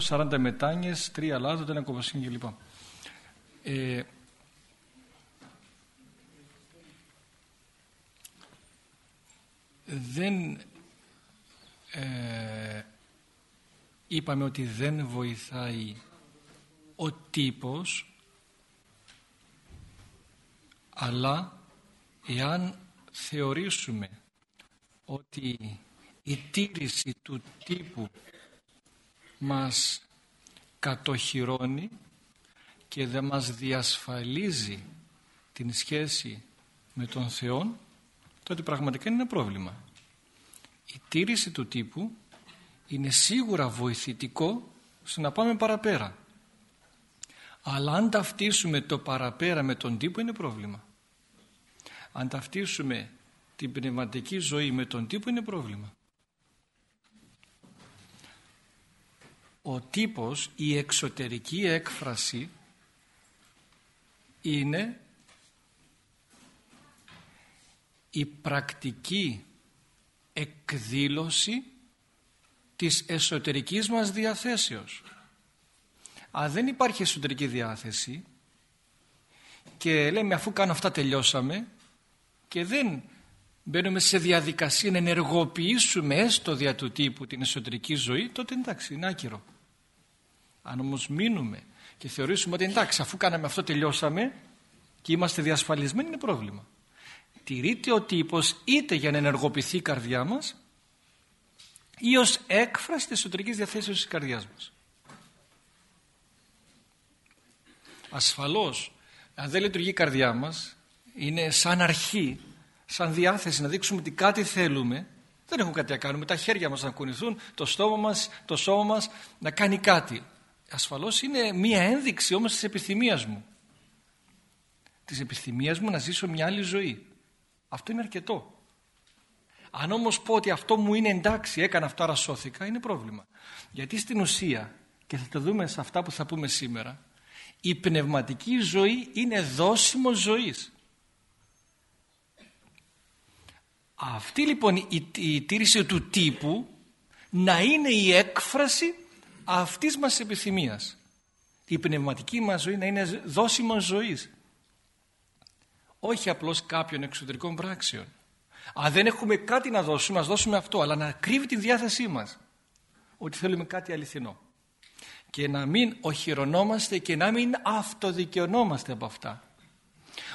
40 μετάνιες, 3 λάδο, ένα κοποσύνη κλπ. Ε, δεν ε, είπαμε ότι δεν βοηθάει ο τύπος αλλά εάν θεωρήσουμε ότι η τήρηση του τύπου μας κατοχυρώνει και δεν μας διασφαλίζει την σχέση με τον Θεό τότε πραγματικά είναι ένα πρόβλημα. Η τήρηση του τύπου είναι σίγουρα βοηθητικό στο να πάμε παραπέρα. Αλλά αν ταυτίσουμε το παραπέρα με τον τύπο είναι πρόβλημα. Αν ταυτίσουμε την πνευματική ζωή με τον τύπο είναι πρόβλημα. Ο τύπος, η εξωτερική έκφραση είναι η πρακτική εκδήλωση της εσωτερικής μας διαθέσεως. Αν δεν υπάρχει εσωτερική διάθεση και λέμε αφού κάνω αυτά τελειώσαμε και δεν μπαίνουμε σε διαδικασία να ενεργοποιήσουμε έστω δια του τύπου την εσωτερική ζωή τότε εντάξει είναι άκυρο. Αν όμως μείνουμε και θεωρήσουμε ότι εντάξει αφού κάναμε αυτό τελειώσαμε και είμαστε διασφαλισμένοι είναι πρόβλημα. Τηρείται ο τύπος είτε για να ενεργοποιηθεί η καρδιά μας ή ως έκφραση της εσωτερικής διαθέσεως της καρδιάς μας. Ασφαλώς, αν δεν λειτουργεί η καρδιά μας, είναι σαν αρχή, σαν διάθεση να δείξουμε ότι κάτι θέλουμε, δεν έχουμε κάτι να κάνουμε, τα χέρια μας να κουνηθούν, το στόμα μας, το σώμα μας να κάνει κάτι. Ασφαλώς είναι μία ένδειξη όμως της επιθυμίας μου. Της επιθυμίας μου να ζήσω μια άλλη ζωή. Αυτό είναι αρκετό. Αν όμως πω ότι αυτό μου είναι εντάξει, έκανα αυτό άρα σώθηκα, είναι πρόβλημα. Γιατί στην ουσία, και θα το δούμε σε αυτά που θα πούμε σήμερα, η πνευματική ζωή είναι δόσιμο ζωής. Αυτή λοιπόν η, η τήρηση του τύπου να είναι η έκφραση αυτής μας επιθυμίας. Η πνευματική μας ζωή να είναι δόσιμος ζωής. Όχι απλώς κάποιων εξωτερικών πράξεων. Αν δεν έχουμε κάτι να δώσουμε, ας δώσουμε αυτό, αλλά να κρύβει τη διάθεσή μας. Ότι θέλουμε κάτι αληθινό. Και να μην οχυρωνόμαστε και να μην αυτοδικαιωνόμαστε από αυτά.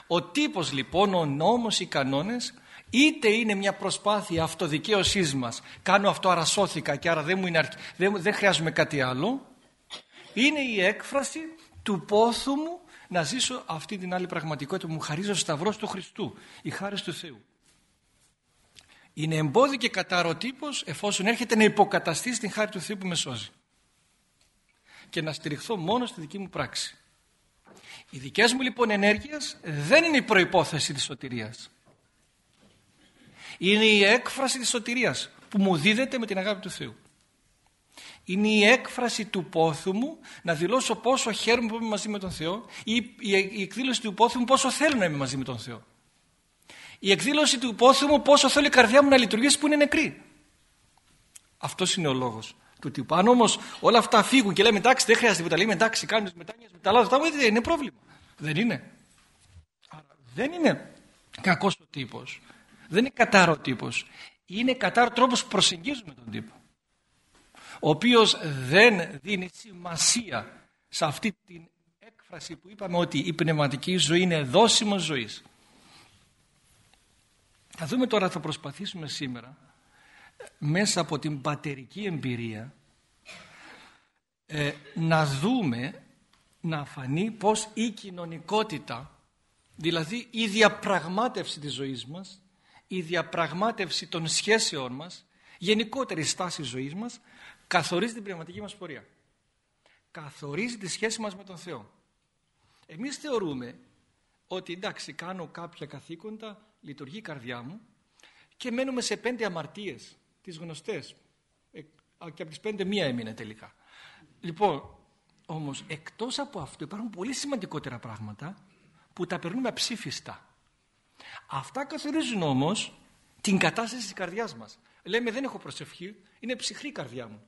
Ο τύπος λοιπόν, ο νόμος, οι κανόνες, είτε είναι μια προσπάθεια αυτοδικαίωσής μας, κάνω αυτό άρα σώθηκα και άρα δεν, μου είναι δεν, δεν χρειάζομαι κάτι άλλο, είναι η έκφραση του πόθου μου να ζήσω αυτή την άλλη πραγματικότητα που μου χαρίζει ο Σταυρός του Χριστού, η χάρη του Θεού. Είναι εμπόδιο και κατάρο τύπος εφόσον έρχεται να υποκαταστήσει την χάρη του Θεού που με σώζει. Και να στηριχθώ μόνο στη δική μου πράξη. Οι δικές μου λοιπόν ενέργειες δεν είναι η προϋπόθεση της σωτηρίας. Είναι η έκφραση της σωτηρίας που μου δίδεται με την αγάπη του Θεού. Είναι η έκφραση του πόθου μου να δηλώσω πόσο χαίρομαι που είμαι μαζί με τον Θεό ή η εκδήλωση του πόθου μου πόσο θέλω να είμαι μαζί με τον Θεό. Η εκδήλωση του πόθου μου πόσο θέλει η καρδιά μου να λειτουργήσει που είναι νεκρή. Αυτός είναι ο λόγος του τύπου. Αν όμως όλα αυτά φύγουν και λέμε εντάξει, δεν χρειάζεται τίποτα, λέμε εντάξει, κάνουμε μετάνοιες με τα λάθη, δεν είναι πρόβλημα. Δεν είναι. δεν είναι κακός ο τύπος. Δεν είναι κατάρο τύπος. Είναι κατάρο τρόπος που προσεγγίζουμε τον τύπο. Ο οποίος δεν δίνει σημασία σε αυτή την έκφραση που είπαμε ότι η πνευματική ζωή είναι δόσιμο ζωής. Θα δούμε τώρα, θα προσπαθήσουμε σήμερα μέσα από την πατερική εμπειρία ε, να δούμε, να φανεί πως η κοινωνικότητα, δηλαδή η διαπραγμάτευση της ζωής μας, η διαπραγμάτευση των σχέσεών μας, γενικότερη στάση ζωής μας, καθορίζει την πνευματική μας πορεία. Καθορίζει τη σχέση μας με τον Θεό. Εμείς θεωρούμε ότι εντάξει κάνω κάποια καθήκοντα λειτουργεί η καρδιά μου και μένουμε σε πέντε αμαρτίες, τις γνωστές. Ε, και από τις πέντε μία έμεινε τελικά. Λοιπόν, όμως εκτός από αυτό υπάρχουν πολύ σημαντικότερα πράγματα που τα περνούμε αψήφιστα. Αυτά καθορίζουν όμως την κατάσταση της καρδιάς μας. Λέμε δεν έχω προσευχή, είναι ψυχρή η καρδιά μου.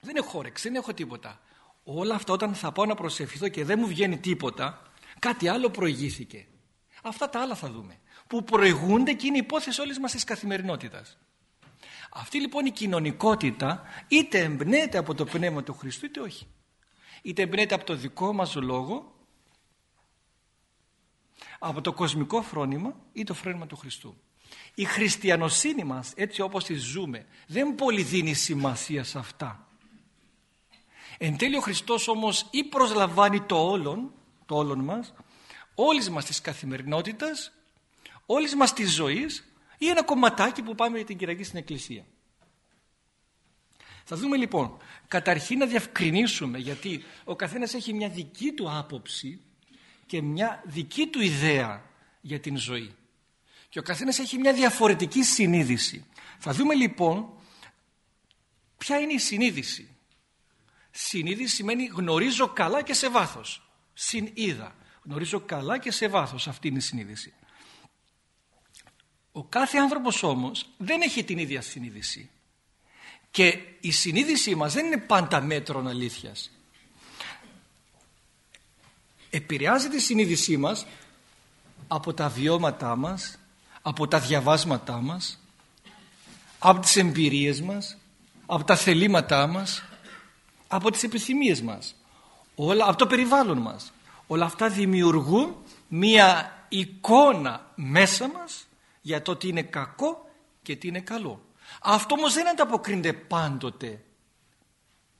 Δεν έχω όρεξη, δεν έχω τίποτα. Όλα αυτά όταν θα πάω να προσευχηθώ και δεν μου βγαίνει τίποτα, κάτι άλλο προηγήθηκε. Αυτά τα άλλα θα δούμε. Που προηγούνται και είναι υπόθεση όλης μας της καθημερινότητας. Αυτή λοιπόν η κοινωνικότητα είτε εμπνέεται από το πνεύμα του Χριστού είτε όχι. Είτε εμπνέεται από το δικό μας λόγο, από το κοσμικό φρόνημα ή το φρόνημα του Χριστού. Η χριστιανοσύνη μας έτσι όπως τη ζούμε δεν πολύ δίνει σημασία σε αυτά. Εν τέλει ο Χριστός όμως ή προσλαμβάνει το όλον, το όλον μας, όλης μας της καθημερινότητας, όλης μας της ζωής ή ένα κομματάκι που πάμε για την Κυριακή στην Εκκλησία. Θα δούμε λοιπόν, καταρχήν να διευκρινίσουμε γιατί ο καθένας έχει μια δική του άποψη και μια δική του ιδέα για την ζωή. Και ο καθένας έχει μια διαφορετική συνείδηση. Θα δούμε λοιπόν ποια είναι η συνείδηση. Συνείδηση σημαίνει γνωρίζω καλά και σε βάθος. Συνείδα. Γνωρίζω καλά και σε βάθος αυτή είναι η συνείδηση. Ο κάθε άνθρωπος όμως δεν έχει την ίδια συνείδηση. Και η συνείδησή μας δεν είναι πάντα μέτρον αλήθειας. Επηρεάζεται η συνείδησή μας από τα βιώματά μας, από τα διαβάσματά μας, από τις εμπειρίες μας, από τα θελήματά μας, από τις επιθυμίες μας, όλα, από το περιβάλλον μας. Όλα αυτά δημιουργούν μία εικόνα μέσα μας για το τι είναι κακό και τι είναι καλό. Αυτό όμως δεν ανταποκρίνεται πάντοτε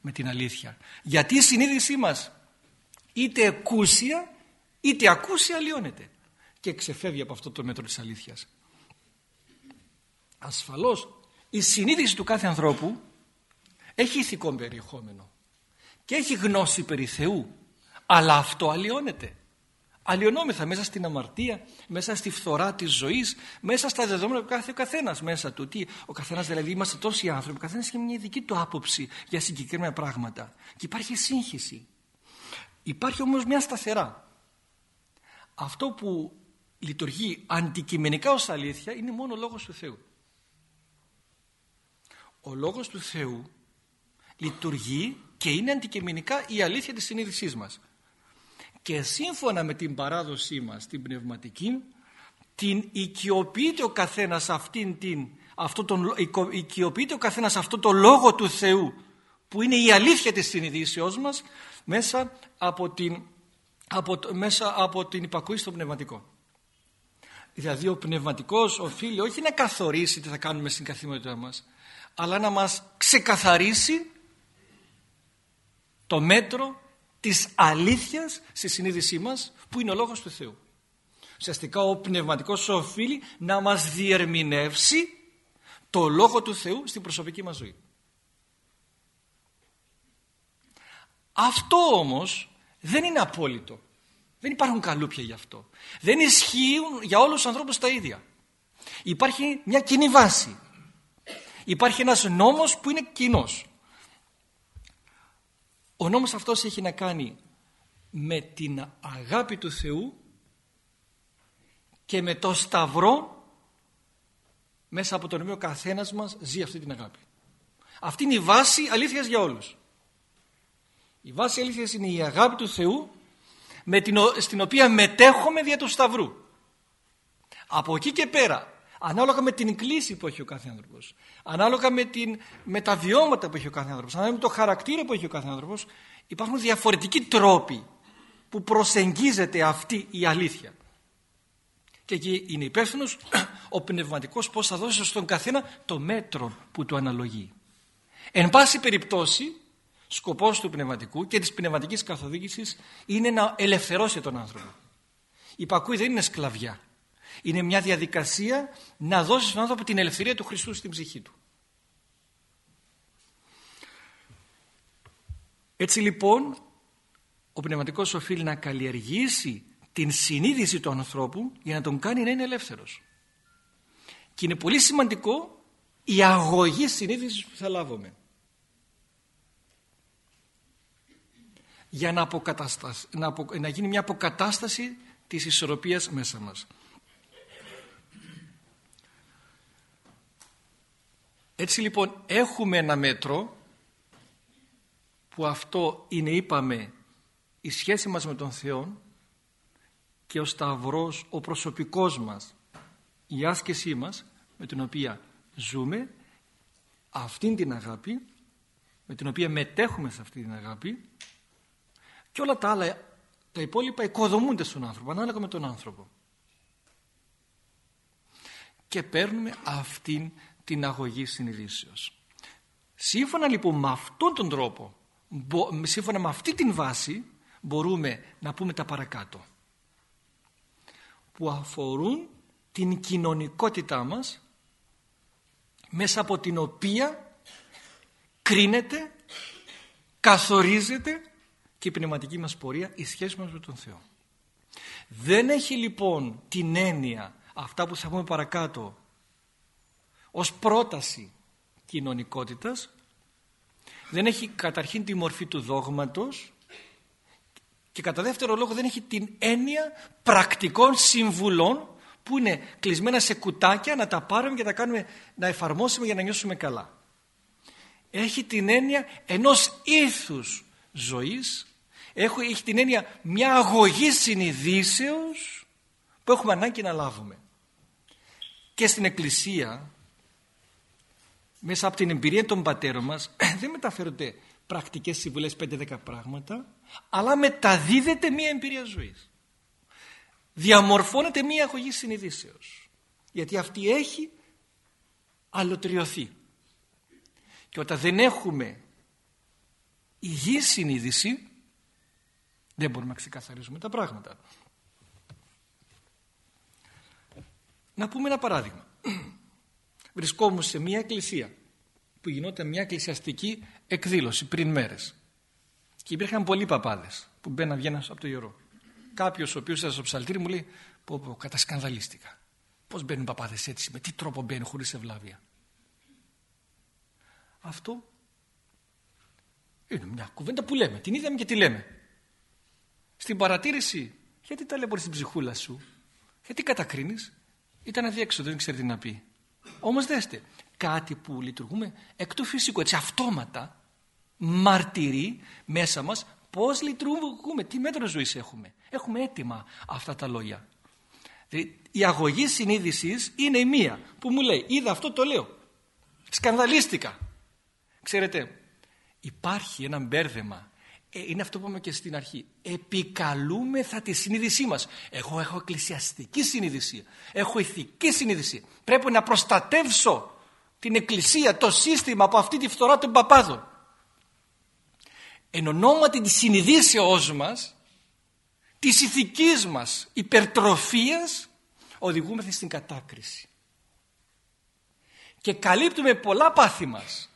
με την αλήθεια. Γιατί η συνείδησή μας είτε εκούσια είτε ακούσια λιώνεται και ξεφεύγει από αυτό το μέτρο της αλήθειας. Ασφαλώς η συνείδηση του κάθε ανθρώπου έχει ηθικό περιεχόμενο και έχει γνώση περί Θεού αλλά αυτό αλλοιώνεται αλλοιωνόμεθα μέσα στην αμαρτία, μέσα στη φθορά της ζωής, μέσα στα δεδομένα που κάθε ο καθένας μέσα του. Τι, ο καθένας δηλαδή είμαστε τόσοι άνθρωποι, ο καθένας έχει μια δική του άποψη για συγκεκριμένα πράγματα. Και υπάρχει σύγχυση. Υπάρχει όμως μια σταθερά. Αυτό που λειτουργεί αντικειμενικά ως αλήθεια είναι μόνο ο Λόγος του Θεού. Ο Λόγος του Θεού λειτουργεί και είναι αντικειμενικά η αλήθεια της συνείδησής μας και σύμφωνα με την παράδοσή μας την πνευματική την οικειοποιείται ο καθένας αυτήν την, αυτό τον, οικειοποιείται ο καθένας αυτό το λόγο του Θεού που είναι η αλήθεια της συνειδήσεώς μας μέσα από την, από, μέσα από την υπακούηση στο πνευματικό. Δηλαδή ο πνευματικός οφείλει όχι να καθορίσει τι θα κάνουμε στην καθημερινότητά μας αλλά να μας ξεκαθαρίσει το μέτρο της αλήθειας στη συνείδησή μας που είναι ο Λόγος του Θεού. Ουσιαστικά ο πνευματικός οφείλει να μας διερμηνεύσει το Λόγο του Θεού στην προσωπική μας ζωή. Αυτό όμως δεν είναι απόλυτο. Δεν υπάρχουν καλούπια γι' αυτό. Δεν ισχύουν για όλους τους ανθρώπους τα ίδια. Υπάρχει μια κοινή βάση. Υπάρχει ένας νόμος που είναι κοινός. Ο νόμος αυτός έχει να κάνει με την αγάπη του Θεού και με το σταυρό μέσα από τον οποίο ο καθένας μας ζει αυτή την αγάπη. Αυτή είναι η βάση αλήθειας για όλους. Η βάση αλήθειας είναι η αγάπη του Θεού με την, στην οποία μετέχουμε δια του σταυρού. Από εκεί και πέρα Ανάλογα με την κλίση που έχει ο κάθε άνθρωπος. Ανάλογα με, την, με τα βιώματα που έχει ο κάθε άνθρωπος. Ανάλογα με το χαρακτήρα που έχει ο κάθε άνθρωπος. Υπάρχουν διαφορετικοί τρόποι που προσεγγίζεται αυτή η αλήθεια. Και εκεί είναι υπεύθυνος ο πνευματικός πώς θα δώσει στον καθένα το μέτρο που του αναλογεί. Εν πάση περιπτώσει, σκοπός του πνευματικού και της πνευματικής καθοδήγησης είναι να ελευθερώσει τον άνθρωπο. Η πακούη δεν είναι σκλαβιά. Είναι μια διαδικασία να δώσει στον άνθρωπο την ελευθερία του Χριστού στην ψυχή του. Έτσι λοιπόν ο πνευματικός οφείλει να καλλιεργήσει την συνείδηση του ανθρώπου για να τον κάνει να είναι ελεύθερος. Και είναι πολύ σημαντικό η αγωγή συνείδησης που θα λάβουμε. Για να, να, να γίνει μια αποκατάσταση της ισορροπίας μέσα μας. Έτσι λοιπόν έχουμε ένα μέτρο που αυτό είναι είπαμε η σχέση μας με τον Θεό και ο Σταυρός ο προσωπικός μας η άσκησή μας με την οποία ζούμε αυτήν την αγάπη με την οποία μετέχουμε σε αυτή την αγάπη και όλα τα άλλα τα υπόλοιπα οικοδομούνται στον άνθρωπο ανάλογα με τον άνθρωπο. Και παίρνουμε αυτήν την αγωγή συνειδήσεως. Σύμφωνα λοιπόν με αυτόν τον τρόπο σύμφωνα με αυτή την βάση μπορούμε να πούμε τα παρακάτω. Που αφορούν την κοινωνικότητά μας μέσα από την οποία κρίνεται, καθορίζεται και η πνευματική μας πορεία η σχέση μας με τον Θεό. Δεν έχει λοιπόν την έννοια αυτά που θα πούμε παρακάτω ως πρόταση κοινωνικότητας δεν έχει καταρχήν τη μορφή του δόγματος και κατά δεύτερο λόγο δεν έχει την έννοια πρακτικών συμβουλών που είναι κλεισμένα σε κουτάκια να τα πάρουμε και τα κάνουμε να εφαρμόσουμε για να νιώσουμε καλά. Έχει την έννοια ενός ήθους ζωής, έχει την έννοια μια αγωγή συνειδήσεως που έχουμε ανάγκη να λάβουμε. Και στην Εκκλησία, μέσα από την εμπειρία των πατέρων μας, δεν μεταφέρονται πρακτικές συμβουλές 5-10 πράγματα, αλλά μεταδίδεται μια εμπειρία ζωής. Διαμορφώνεται μία αγωγή συνειδήσεως. Γιατί αυτή έχει αλωτριωθεί και όταν δεν έχουμε υγιή συνείδηση δεν μπορούμε να ξεκαθαρίζουμε τα πράγματα να πούμε ένα παράδειγμα βρισκόμαστε σε μια εκκλησία που γινόταν μια εκκλησιαστική εκδήλωση πριν μέρες και υπήρχαν πολλοί παπάδες που μπαίναν βγαίναν από το ιερό κάποιος ο οποίος ήταν στο ψαλτήρι μου λέει πω πω κατασκανδαλίστηκα. Πώς μπαίνουν παπάδες έτσι, με τι τρόπο μπαίνουν χωρίς ευλάβεια. Αυτό είναι μια κουβέντα που λέμε, την είδαμε και τη λέμε. Στην παρατήρηση, γιατί ταλαιπωρείς την ψυχούλα σου, γιατί κατακρίνεις, ήταν αδιέξοδο, δεν ξέρει τι να πει. Όμως δέστε, κάτι που λειτουργούμε εκ του φυσικού, έτσι αυτόματα, μαρτυρεί μέσα μας Πώς λειτουργούμε, τι μέτρο ζωής έχουμε. Έχουμε έτοιμα αυτά τα λόγια. Δηλαδή, η αγωγή συνείδησης είναι η μία που μου λέει είδα αυτό το λέω. Σκανδαλίστηκα. Ξέρετε υπάρχει ένα μπέρδεμα. Ε, είναι αυτό που είπαμε και στην αρχή. Επικαλούμεθα τη συνείδησή μας. Εγώ έχω εκκλησιαστική συνείδηση. Έχω ηθική συνείδηση. Πρέπει να προστατεύσω την εκκλησία, το σύστημα από αυτή τη φθορά των παπάδων εν ονόματι της συνειδήσεώς μας της ηθικής μας υπερτροφίας οδηγούμεθα στην κατάκριση και καλύπτουμε πολλά πάθη μας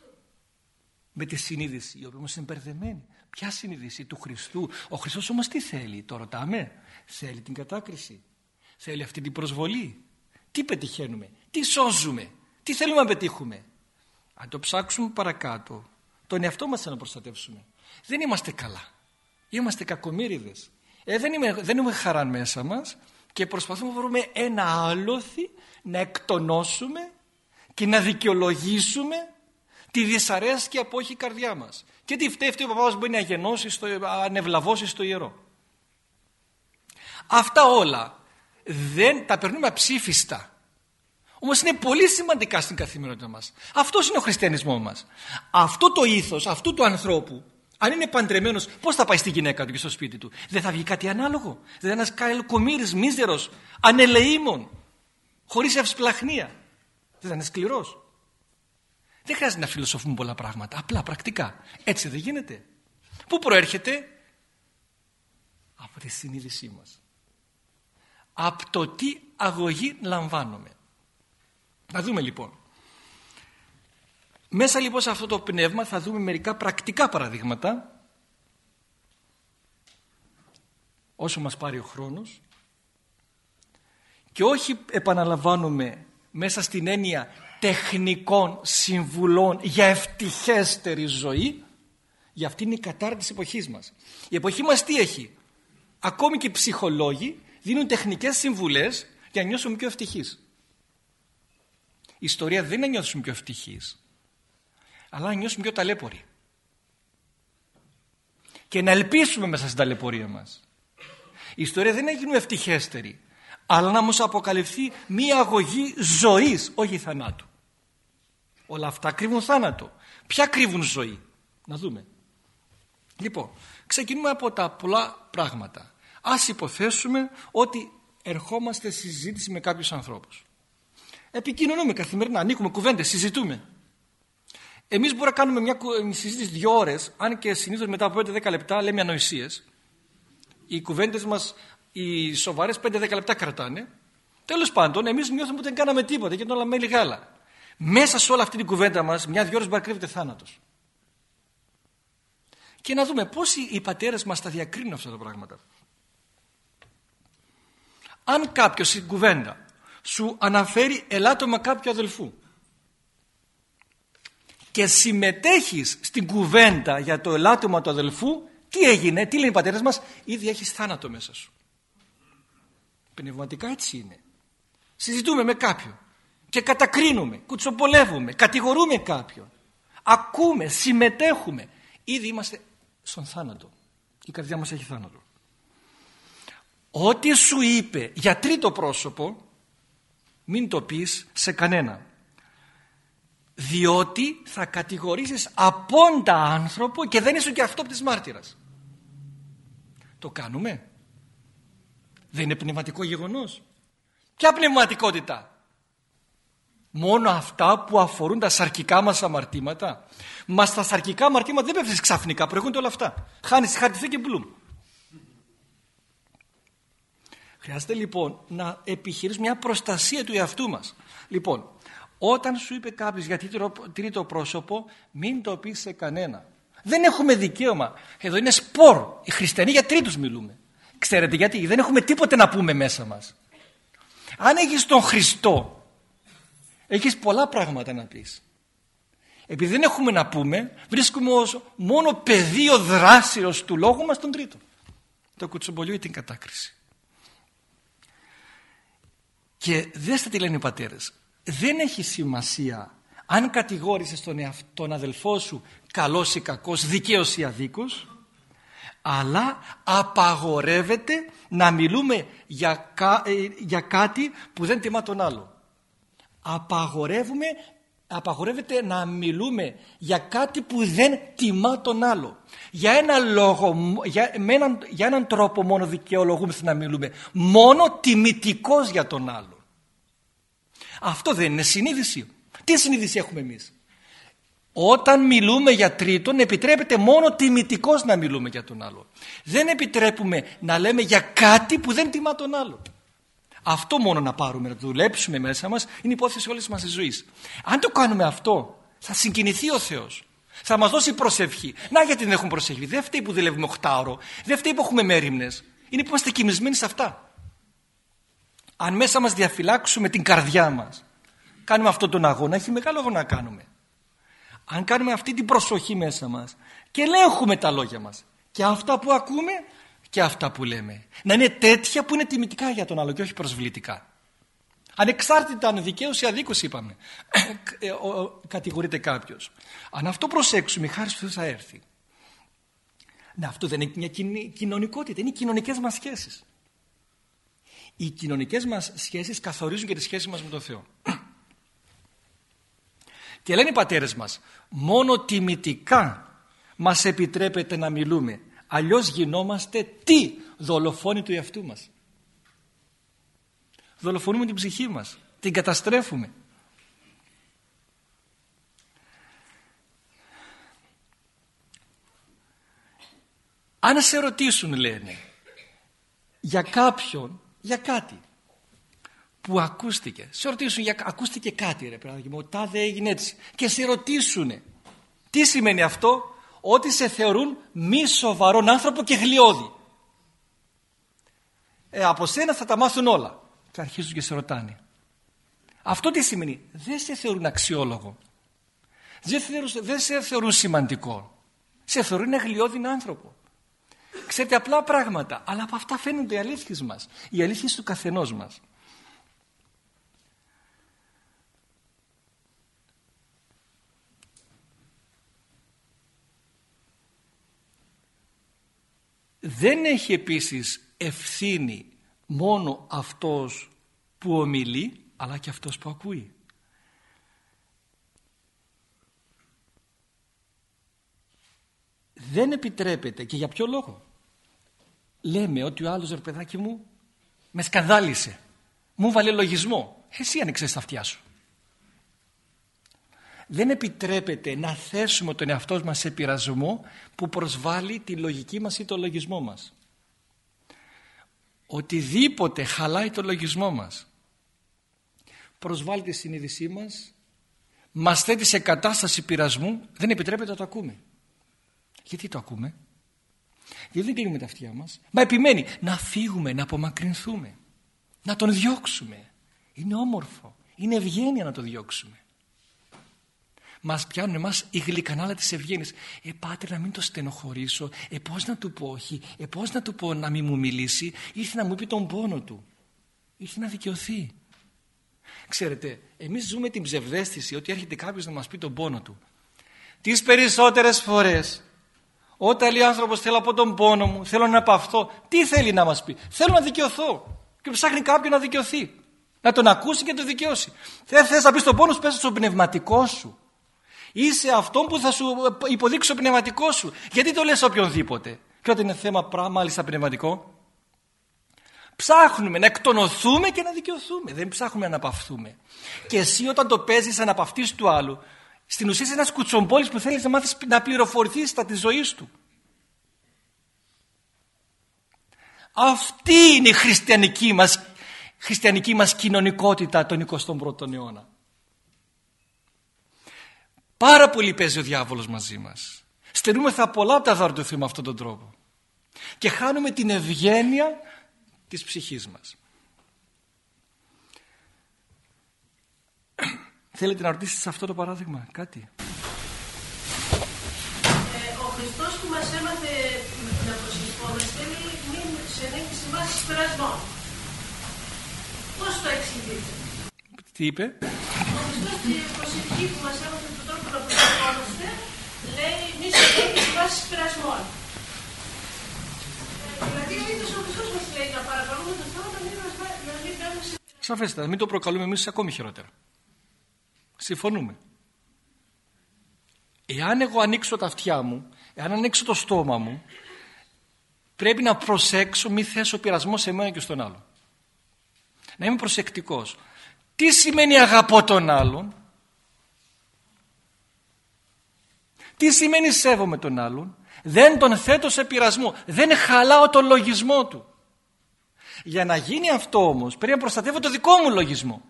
με τη συνείδηση η οποία όμως είναι μπερδεμένη ποια συνείδηση του Χριστού; Ο Χριστός όμως τι θέλει; Το ρωτάμε θέλει την κατάκριση θέλει αυτή την προσβολή τι πετυχαίνουμε; Τι σώζουμε; Τι θέλουμε να πετύχουμε; Αν το ψάξουμε παρακάτω τον εαυτό μας να προστατεύσουμε δεν είμαστε καλά. Είμαστε κακομύριδες. Ε, δεν, είμαι, δεν έχουμε χαρά μέσα μας και προσπαθούμε να βρούμε ένα άλοθη να εκτονώσουμε και να δικαιολογήσουμε τη δυσαρέσκεια που έχει η καρδιά μας. Και τι φταίει, ο παπάς μπορεί να γενώσει, στο, ανευλαβώσει στο ιερό. Αυτά όλα δεν τα περνούμε αψήφιστα. Όμως είναι πολύ σημαντικά στην καθημερινότητα μας. Αυτός είναι ο χριστιανισμός μας. Αυτό το ήθος αυτού του ανθρώπου αν είναι παντρεμένος, πώς θα πάει στη γυναίκα του και στο σπίτι του; Δεν θα βγει κάτι ανάλογο. Δεν είναι ένας καλοκομύρης, μίζερος, ανελεήμων, χωρίς ευσπλαχνία. Δεν θα είναι σκληρός. Δεν χρειάζεται να φιλοσοφούμε πολλά πράγματα. Απλά, πρακτικά. Έτσι δεν γίνεται. Πού προέρχεται; Από τη συνείδησή μας. Από το τι αγωγή λαμβάνουμε. Να δούμε λοιπόν. Μέσα λοιπόν σε αυτό το πνεύμα θα δούμε μερικά πρακτικά παραδείγματα όσο μας πάρει ο χρόνος και όχι επαναλαμβάνουμε μέσα στην έννοια τεχνικών συμβουλών για ευτυχέστερη ζωή για αυτή είναι η κατάρτιση της εποχής μας. Η εποχή μας τι έχει; Ακόμη και οι ψυχολόγοι δίνουν τεχνικές συμβουλές για να νιώσουμε πιο ευτυχείς. Η ιστορία δεν είναι να νιώσουμε πιο ευτυχείς αλλά να νιώσουμε πιο ταλέποροι. και να ελπίσουμε μέσα στην ταλαιπωρία μας. Η ιστορία δεν έγινε ευτυχέστερη αλλά να μας αποκαλυφθεί μία αγωγή ζωής, όχι θανάτου. Όλα αυτά κρύβουν θάνατο. Ποια κρύβουν ζωή; Να δούμε. Λοιπόν, ξεκινούμε από τα πολλά πράγματα. Ας υποθέσουμε ότι ερχόμαστε στη συζήτηση με κάποιους ανθρώπους. Επικοινωνούμε καθημερινά, ανοίγουμε κουβέντες, συζητούμε. Εμείς μπορούμε να κάνουμε μια συζήτηση δύο ώρες, αν και συνήθως μετά από 5-10 λεπτά λέμε ανοησίες. Οι κουβέντες μας, οι σοβαρές 5-10 λεπτά κρατάνε. Τέλος πάντων, εμείς νιώθουμε ότι δεν κάναμε τίποτα και όλα μέλη γάλα. Μέσα σε όλη αυτή την κουβέντα μας, μια δυο ώρες μπορεί να κρύβεται θάνατος. Και να δούμε πώς οι πατέρες μας τα διακρίνουν αυτά τα πράγματα. Αν κάποιος στην κουβέντα σου αναφέρει ελάττωμα κάποιου αδελφού και συμμετέχεις στην κουβέντα για το ελάττωμα του αδελφού τι έγινε, τι λένε οι πατέρες μας ήδη έχεις θάνατο μέσα σου πνευματικά έτσι είναι συζητούμε με κάποιον και κατακρίνουμε, κουτσοπολεύουμε, κατηγορούμε κάποιον. Ακούμε, συμμετέχουμε. Ήδη είμαστε στον θάνατο. Η καρδιά μας έχει θάνατο. Ό,τι σου είπε για τρίτο πρόσωπο μην το πεις σε κανένα. Διότι θα κατηγορήσεις απόντα άνθρωπο και δεν είσαι και αυτό της μάρτυρας. Το κάνουμε. Δεν είναι πνευματικό γεγονός. Ποια πνευματικότητα; Μόνο αυτά που αφορούν τα σαρκικά μας αμαρτήματα μα τα σαρκικά αμαρτήματα δεν πέφτεις ξαφνικά προηγούνται όλα αυτά χάνεις χαρτιθέ και μπλουμ Χρειάζεται λοιπόν να επιχειρήσουμε μια προστασία του εαυτού μας. Λοιπόν, όταν σου είπε κάποιος για τρίτο πρόσωπο, μην το πεις σε κανένα. Δεν έχουμε δικαίωμα. Εδώ είναι σπορ. Οι χριστιανοί για τρίτους μιλούμε. Ξέρετε γιατί; Δεν έχουμε τίποτε να πούμε μέσα μας. Αν έχεις τον Χριστό, έχεις πολλά πράγματα να πεις. Επειδή δεν έχουμε να πούμε, βρίσκουμε ως μόνο πεδίο δράσεως του λόγου μας τον τρίτο. Το κουτσομπολιό ή την κατάκριση. Και δέστε τι λένε οι πατέρες. Δεν έχει σημασία αν κατηγόρησες τον, τον αδελφό σου καλός ή κακός, δικαίος ή αδίκος, αλλά απαγορεύεται να μιλούμε για, ε, για κάτι που δεν τιμά τον άλλο. Απαγορεύουμε, απαγορεύεται να μιλούμε για κάτι που δεν τιμά τον άλλο. Για, ένα λόγο, για, έναν, για έναν τρόπο μόνο δικαιολογούμαστε να μιλούμε. Μόνο τιμητικός για τον άλλο. Αυτό δεν είναι συνείδηση. Τι συνείδηση έχουμε εμείς; Όταν μιλούμε για τρίτον επιτρέπεται μόνο τιμητικός να μιλούμε για τον άλλο. Δεν επιτρέπουμε να λέμε για κάτι που δεν τιμά τον άλλο. Αυτό μόνο να πάρουμε, να το δουλέψουμε μέσα μας είναι υπόθεση όλης μας της ζωής. Αν το κάνουμε αυτό θα συγκινηθεί ο Θεός. Θα μας δώσει προσευχή. Να γιατί δεν έχουμε προσευχή. Δεν φταίει που δουλεύουμε οχτάωρο. Δεν φταίει που έχουμε μέρημνες. Είναι που είμαστε κοιμισμένοι σε αυτά. Αν μέσα μας διαφυλάξουμε την καρδιά μας, κάνουμε αυτόν τον αγώνα, έχει μεγάλο αγώνα να κάνουμε. Αν κάνουμε αυτή την προσοχή μέσα μας και ελέγχουμε τα λόγια μας και αυτά που ακούμε και αυτά που λέμε. Να είναι τέτοια που είναι τιμητικά για τον άλλο και όχι προσβλητικά. Ανεξάρτητα αν δικαίως ή αδίκως είπαμε. Ε, κατηγορείται κάποιος. Αν αυτό προσέξουμε, η χάρη του θα έρθει. Να, αυτό δεν είναι μια κοινωνικότητα, είναι οι κοινωνικές μας σχέσεις οι κοινωνικές μας σχέσεις καθορίζουν και τις σχέσεις μας με τον Θεό. Και λένε οι πατέρες μας, μόνο τιμητικά μας επιτρέπεται να μιλούμε. Αλλιώς γινόμαστε τι; Δολοφόνοι του εαυτού μας. Δολοφονούμε την ψυχή μας, την καταστρέφουμε. Αν σε ρωτήσουν λένε για κάποιον για κάτι που ακούστηκε. Σε ρωτήσουν, για, ακούστηκε κάτι ρε πράγμα, ο τάδε έγινε έτσι. Και σε ρωτήσουν, τι σημαίνει αυτό, ότι σε θεωρούν μη σοβαρόν άνθρωπο και γλιώδη. Ε, από σένα θα τα μάθουν όλα. Και αρχίζουν και σε ρωτάνε. Αυτό τι σημαίνει, δεν σε θεωρούν αξιόλογο. Δεν, δεν σε θεωρούν σημαντικό. Σε θεωρούν γλιώδη άνθρωπο. Ξέρετε απλά πράγματα, αλλά από αυτά φαίνονται οι αλήθειες μας, οι αλήθειες του καθενός μας. Δεν έχει επίσης ευθύνη μόνο αυτός που ομιλεί αλλά και αυτός που ακούει. Δεν επιτρέπεται και για ποιο λόγο; Λέμε ότι ο άλλος ρε παιδάκι μου με σκανδάλισε. Μου βάλε λογισμό. Εσύ άνοιξες τα αυτιά σου. Δεν επιτρέπεται να θέσουμε τον εαυτό μας σε πειρασμό που προσβάλλει τη λογική μας ή το λογισμό μας. Οτιδήποτε χαλάει το λογισμό μας προσβάλλει τη συνείδησή μας μας θέτει σε κατάσταση πειρασμού δεν επιτρέπεται να το ακούμε. Γιατί το ακούμε; Γιατί δεν κλείνουμε τα αυτιά μας; Μα επιμένει να φύγουμε, να απομακρυνθούμε να τον διώξουμε είναι όμορφο, είναι ευγένεια να το διώξουμε μας πιάνουν εμάς οι γλυκανάλα της ευγένειας. Ε πάτερ να μην το στενοχωρήσω. Ε πώς να του πω όχι; Ε πώς να του πω να μην μου μιλήσει; Ήρθε να μου πει τον πόνο του. Ήρθε να δικαιωθεί. Ξέρετε εμείς ζούμε την ψευδέστηση ότι έρχεται κάποιος να μας πει τον πόνο του. Τις περισσότερες φορές όταν λέει άνθρωπος θέλω από τον πόνο μου θέλω να αυτό τι θέλει να μας πει; Θέλω να δικαιωθώ και ψάχνει κάποιον να δικαιωθεί. Να τον ακούσει και να τον δικαιώσει. Δεν θες να πεις τον πόνο σου πες στο πνευματικό σου Είσαι αυτόν που θα σου υποδείξει ο πνευματικό σου. Γιατί το λες οποιονδήποτε; Και όταν είναι θέμα μάλιστα πνευματικό. Ψάχνουμε να εκτονωθούμε και να δικαιωθούμε. Δεν ψάχνουμε να αναπαυθούμε. Και εσύ όταν το παίζεις αναπαυτής του άλλου, στην ουσία είσαι ένας κουτσομπόλης που θέλεις να μάθεις να πληροφορηθείς στα της ζωής του. Αυτή είναι η χριστιανική μας, χριστιανική μας κοινωνικότητα τον 21ο αιώνα. Πάρα πολύ παίζει ο διάβολος μαζί μας. Στερούμεθα πολλά από τα δώρα του Θεού με αυτόν τον τρόπο. Και χάνουμε την ευγένεια της ψυχής μας. Θέλετε να ρωτήσετε σε αυτό το παράδειγμα κάτι; Ε, ο Χριστός που μας έμαθε να προσευχόμαστε μην συνέχισε μας περασμών. Πώς το εξηγείτε; Τι είπε; Ο Χριστός την προσευχή που μας έμαθε λέει μη συνέχιση βάση πειρασμών. Δηλαδή ο ίδιος ο Χριστός μας λέει να παρακαλούμε τον Θεό να μην μας μπαίνουμε σε... Σαφέστατα, μην το προκαλούμε εμείς ακόμη χειρότερα. Συμφωνούμε. Εάν εγώ ανοίξω τα αυτιά μου, εάν ανοίξω το στόμα μου, πρέπει να προσέξω μη θέσω πειρασμό σε μένα και στον άλλο. Να είμαι προσεκτικός. Τι σημαίνει αγαπώ τον άλλον, Τι σημαίνει σέβομαι τον άλλον; Δεν τον θέτω σε πειρασμό. Δεν χαλάω τον λογισμό του. Για να γίνει αυτό όμως πρέπει να προστατεύω το δικό μου λογισμό.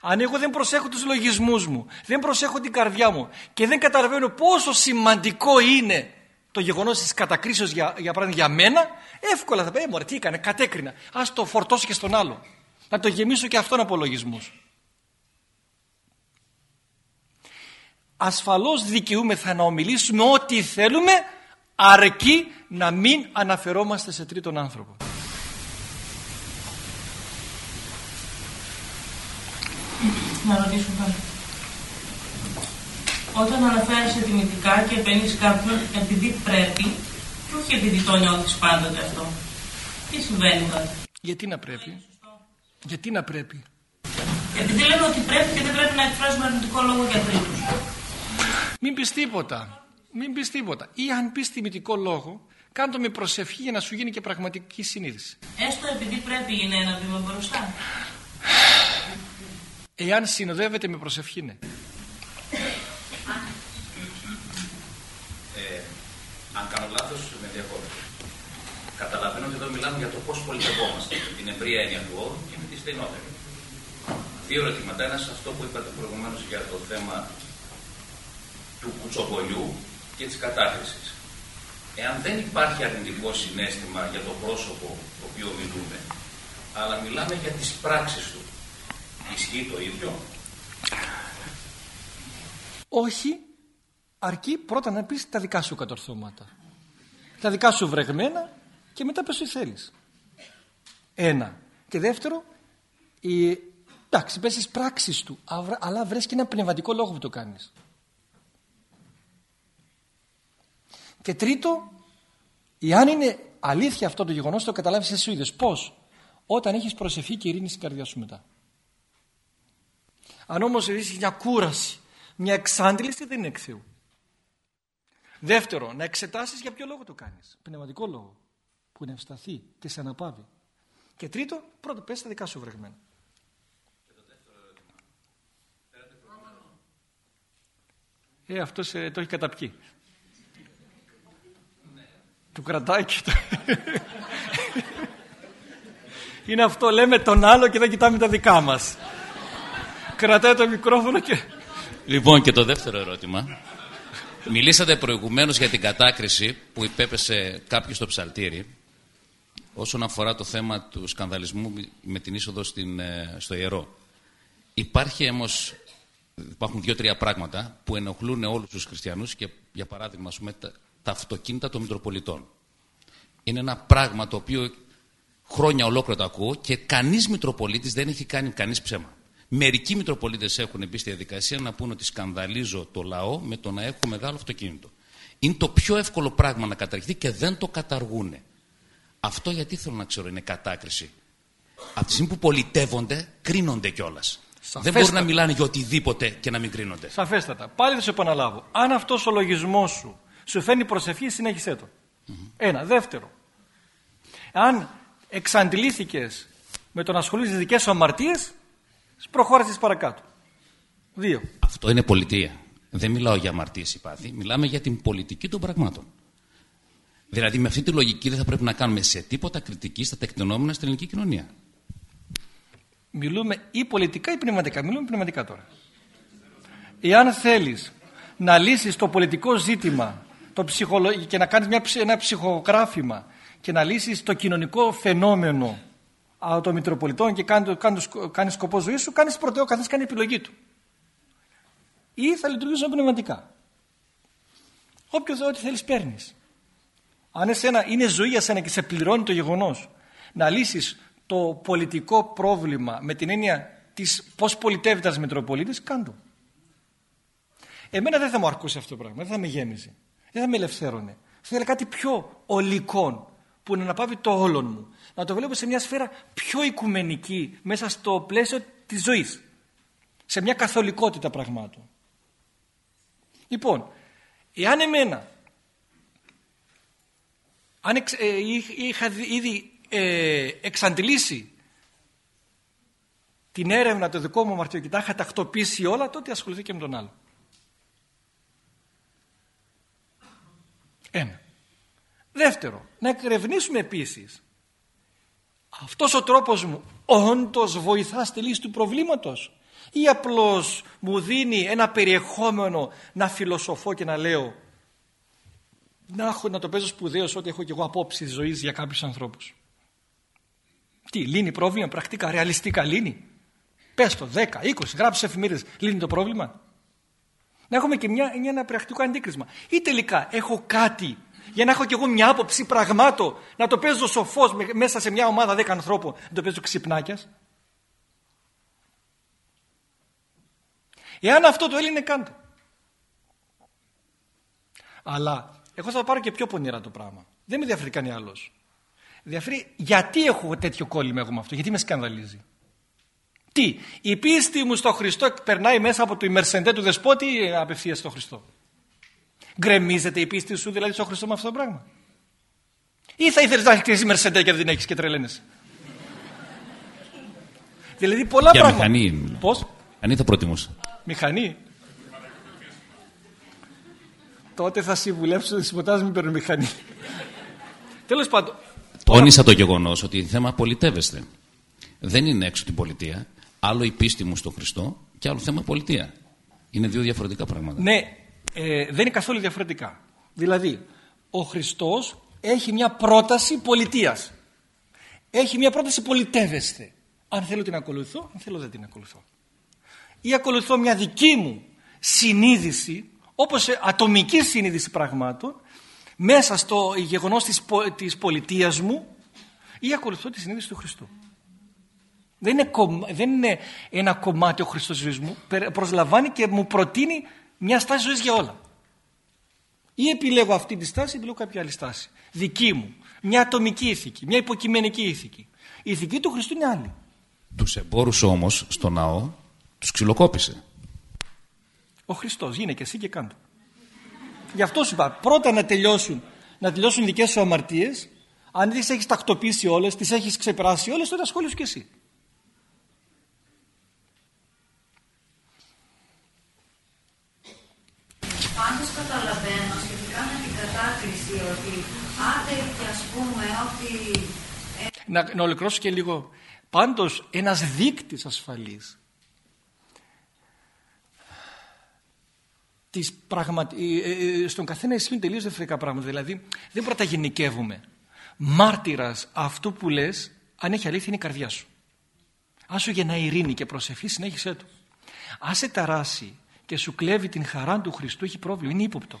Αν εγώ δεν προσέχω τους λογισμούς μου, δεν προσέχω την καρδιά μου και δεν καταλαβαίνω πόσο σημαντικό είναι το γεγονός της κατακρίσεως για, για παράδειγμα για μένα, εύκολα θα πει, «Ε, μωρέ, τι έκανε, κατέκρινα, ας το φορτώσω και στον άλλο. Να το γεμίσω και αυτόν από λογισμούς. Ασφαλώς δικαιούμεθα να ομιλήσουμε ό,τι θέλουμε αρκεί να μην αναφερόμαστε σε τρίτον άνθρωπο. Να ρωτήσω πάλι. Όταν αναφέρεσαι τιμητικά και επένεις κάποιον επειδή πρέπει και όχι επειδή το νιώθεις πάντοτε αυτό. Τι συμβαίνει τότε; Γιατί να πρέπει; Γιατί να πρέπει; Γιατί δεν λέμε ότι πρέπει και δεν πρέπει να εκφράζουμε αρνητικό λόγο για τρίτους. Μην πεις τίποτα. Μην πεις τίποτα. Ή αν πεις τιμητικό λόγο, κάντο με προσευχή για να σου γίνει και πραγματική συνείδηση. Έστω επειδή πρέπει είναι ένα βήμα μπροστά. Εάν συνοδεύεται με προσευχή, ναι. Ε, αν κάνω λάθος, με διακόπτω. Καταλαβαίνω ότι εδώ μιλάμε για το πώς πολιτευόμαστε. Την ευρία έννοια του όρου και με τη στενότερη. Δύο ερωτήματα. Ένας, αυτό που είπατε προηγουμένως για το θέμα του κουτσομπολιού και της κατάχρησης. Εάν δεν υπάρχει αρνητικό συνέστημα για το πρόσωπο το οποίο μιλούμε, αλλά μιλάμε για τις πράξεις του, ισχύει το ίδιο; Όχι, αρκεί πρώτα να πεις τα δικά σου κατορθώματα. Τα δικά σου βρεγμένα και μετά πες ό,τι θέλεις. Ένα. Και δεύτερο, η... εντάξει, πες τις πράξεις του, αλλά βρες και ένα πνευματικό λόγο που το κάνεις. Και τρίτο, Εάν είναι αλήθεια αυτό το γεγονός το καταλάβεις εσύ ο ίδιος. Πώς; Όταν έχεις προσευχή και ειρήνη στην καρδιά σου μετά. Αν όμως έχεις μια κούραση, μια εξάντληση δεν είναι εκ Δεύτερο, να εξετάσεις για ποιο λόγο το κάνεις. Πνευματικό λόγο. Που είναι ευσταθή και σε αναπάβει. Και τρίτο, πρώτο πες τα δικά σου βρεγμένα. Ε, αυτός ε, το έχει καταπιεί. Του κρατάει και το... Είναι αυτό, λέμε τον άλλο και δεν κοιτάμε τα δικά μας. Κρατάει το μικρόφωνο και... Λοιπόν και το δεύτερο ερώτημα. Μιλήσατε προηγουμένως για την κατάκριση που υπέπεσε κάποιος στο ψαλτήρι όσον αφορά το θέμα του σκανδαλισμού με την είσοδο στην, ε, στο ιερό. Υπάρχει όμως, υπάρχουν δύο-τρία πράγματα που ενοχλούν όλους τους χριστιανούς και για παράδειγμα πούμε, τα, τα αυτοκίνητα των Μητροπολιτών. Είναι ένα πράγμα το οποίο χρόνια ολόκληρα το ακούω και κανείς Μητροπολίτης δεν έχει κάνει κανείς ψέμα. Μερικοί Μητροπολίτες έχουν μπει στη διαδικασία να πούνε ότι σκανδαλίζω το λαό με το να έχω μεγάλο αυτοκίνητο. Είναι το πιο εύκολο πράγμα να καταργηθεί και δεν το καταργούν. Αυτό γιατί θέλω να ξέρω είναι κατάκριση. Από τη στιγμή που πολιτεύονται, κρίνονται κιόλας. Δεν μπορούν να μιλάνε για οτιδήποτε και να μην κρίνονται. Σαφέστατα. Πάλι θα σου επαναλάβω. Αν αυτός ο λογισμός σου σου φαίνει προσευχή, συνέχισέ το. Ένα. Δεύτερο. Αν εξαντλήθηκες με το να ασχολείσαι δικές σου αμαρτίες, προχώρησες παρακάτω. Δύο. Αυτό είναι πολιτεία. Δεν μιλάω για αμαρτίες υπάθη. Μιλάμε για την πολιτική των πραγμάτων. Δηλαδή, με αυτή τη λογική δεν θα πρέπει να κάνουμε σε τίποτα κριτική στα τεκτενόμενα στην ελληνική κοινωνία. Μιλούμε ή πολιτικά ή πνευματικά. Μιλούμε πνευματικά τώρα. Εάν θέλεις να λύσεις το πολιτικό ζήτημα το ψυχολο... και να κάνεις ένα ψυχογράφημα και να λύσεις το κοινωνικό φαινόμενο των Μητροπολιτών και κάνεις, κάνεις, κάνεις σκοπό ζωής σου, κάνεις πρωτεό, καθένα κάνει επιλογή του. Ή θα λειτουργήσω πνευματικά. Όποιο ό,τι θέλεις παίρνεις. Αν εσένα είναι ζωή για σένα και σε πληρώνει το γεγονός να λύσεις το πολιτικό πρόβλημα με την έννοια της πώς πολιτεύεται ένας Μητροπολίτης, κάντο. Εμένα δεν θα μου αρκούσε αυτό το πράγμα, δεν θα με γέμιζε, δεν θα με ελευθέρωνε. Θα κάτι πιο ολικό που να αναπαύει το όλον μου να το βλέπω σε μια σφαίρα πιο οικουμενική μέσα στο πλαίσιο της ζωής. Σε μια καθολικότητα πραγμάτων. Λοιπόν, εάν εμένα αν εξ, ε, είχα ήδη ε, εξαντλήσει την έρευνα το δικό μου αμαρτιό και τα είχα τακτοποιήσει όλα, τότε ασχοληθεί και με τον άλλο. Ένα. Δεύτερο, να εκρευνήσουμε επίσης αυτός ο τρόπος μου όντως βοηθά στη λύση του προβλήματος ή απλώς μου δίνει ένα περιεχόμενο να φιλοσοφώ και να λέω να, έχω, να το παίζω σπουδαίως ότι έχω και εγώ απόψεις ζωής για κάποιους ανθρώπους. Τι, λύνει πρόβλημα πρακτικά, ρεαλιστικά λύνει. Πες το, 10, 20, γράψεις εφημερίδες, λύνει το πρόβλημα; Να έχουμε και μια, ένα πρακτικό αντίκρισμα. Ή τελικά έχω κάτι για να έχω κι εγώ μια άποψη πραγμάτων, να το παίζω σοφός μέσα σε μια ομάδα δέκα ανθρώπων, να το παίζω ξυπνάκιας. Εάν αυτό το έλυνε κάντο. Αλλά εγώ θα πάρω και πιο πονηρά το πράγμα. Δεν με ενδιαφέρει κανεί άλλος. Ενδιαφέρει γιατί έχω τέτοιο κόλλημα εγώ με αυτό, γιατί με σκανδαλίζει. Τι, η πίστη μου στο Χριστό περνάει μέσα από το ημερσεντέ του δεσπότη ή απευθείας στο Χριστό. Γκρεμίζεται η πίστη σου δηλαδή στο Χριστό με αυτό το πράγμα. Ή θα ήθελες να έχει εσύ Μερσεντέ και δεν έχεις και τρελαίνεσαι. δηλαδή πολλά Για πράγματα. Μηχανή. Πώς; Μηχανή θα προτιμούσα. Μηχανή. Τότε θα συμβουλεύσω ότι συμμετάσχει με παίρνει μηχανή. Τέλος πάντων. Τόνισα το γεγονός ότι θέμα πολιτεύεστε. Δεν είναι έξω την πολιτεία. Άλλο η πίστη μου στον Χριστό και άλλο θέμα πολιτεία. Είναι δύο διαφορετικά πράγματα. Ναι, ε, δεν είναι καθόλου διαφορετικά. Δηλαδή, ο Χριστός έχει μια πρόταση πολιτείας. Έχει μια πρόταση πολιτεύεστε. Αν θέλω την ακολουθώ, αν θέλω δεν την ακολουθώ. Ή ακολουθώ μια δική μου συνείδηση, όπως ατομική συνείδηση πραγμάτων, μέσα στο γεγονός της, της πολιτείας μου, ή ακολουθώ τη συνείδηση του Χριστού. Δεν είναι, δεν είναι ένα κομμάτι ο Χριστός ζωής μου, προσλαμβάνει και μου προτείνει μια στάση ζωής για όλα. Ή επιλέγω αυτή τη στάση ή επιλέγω κάποια άλλη στάση. Δική μου. Μια ατομική ηθική, μια υποκειμενική ηθική. Η ηθική του Χριστού είναι άλλη. Τους εμπόρους όμως στο ναό τους ξυλοκόπησε. Ο Χριστός, γίνε και εσύ και κάντο. Γι' αυτό σου είπα, πρώτα να τελειώσουν, να τελειώσουν οι δικές σου αμαρτίες, αν τις έχεις τακτοποιήσει όλες, τις έχεις ξεπεράσει όλες, τότε ασχολήσου και εσύ. Πάντως καταλαβαίνω σχετικά με την κατάκριση ότι άντε και ας πούμε ότι... Να, να ολοκληρώσω και λίγο. Πάντως ένας δείκτης ασφαλής της πραγμα... Ε, ε, ε, στον καθένα ισχύουν τελείως διαφορετικά πράγματα. Δηλαδή δεν μπορούμε να τα γενικεύουμε. Μάρτυρας αυτού που λες, αν έχει αλήθεια είναι η καρδιά σου. Αν σου γεννά ειρήνη και προσευχή, συνέχισε του. Αν σε ταράσει και σου κλέβει την χαρά του Χριστού, έχει πρόβλημα, είναι ύποπτο.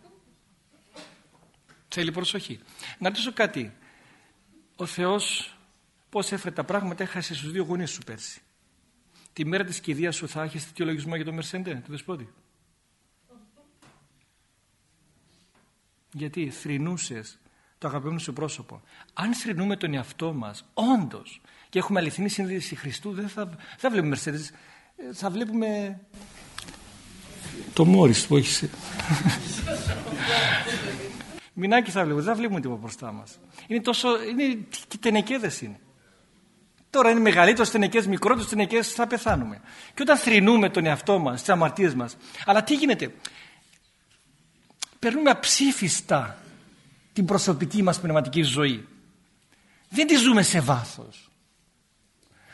Θέλει προσοχή. Να ρωτήσω κάτι. Ο Θεός πώς έφερε τα πράγματα έχασε στους δύο γονείς σου πέρσι. Τη μέρα της κηδείας σου θα έχεις τέτοιο λογισμό για το Μερσέντε, το δεσπότη; Γιατί θρυνούσες το αγαπημένο σου πρόσωπο. Αν θρυνούμε τον εαυτό μας, όντως, και έχουμε αληθινή σύνδεση Χριστού, δεν θα, θα βλέπουμε Μερσέντες, ε, θα βλέπουμε το Μόρις που έχεις. Μινάκι θα βλέπουμε, δεν θα βλέπουμε τίποτα μπροστά μας. Είναι τόσο. είναι και τενεκέδε είναι. Τώρα είναι μεγαλύτερο τενεκέ, μικρότερο τενεκέ, θα πεθάνουμε. Και όταν θρυνούμε τον εαυτό μας, τις αμαρτίες μας, αλλά τι γίνεται; Περνούμε αψήφιστα την προσωπική μας πνευματική ζωή. Δεν τη ζούμε σε βάθος.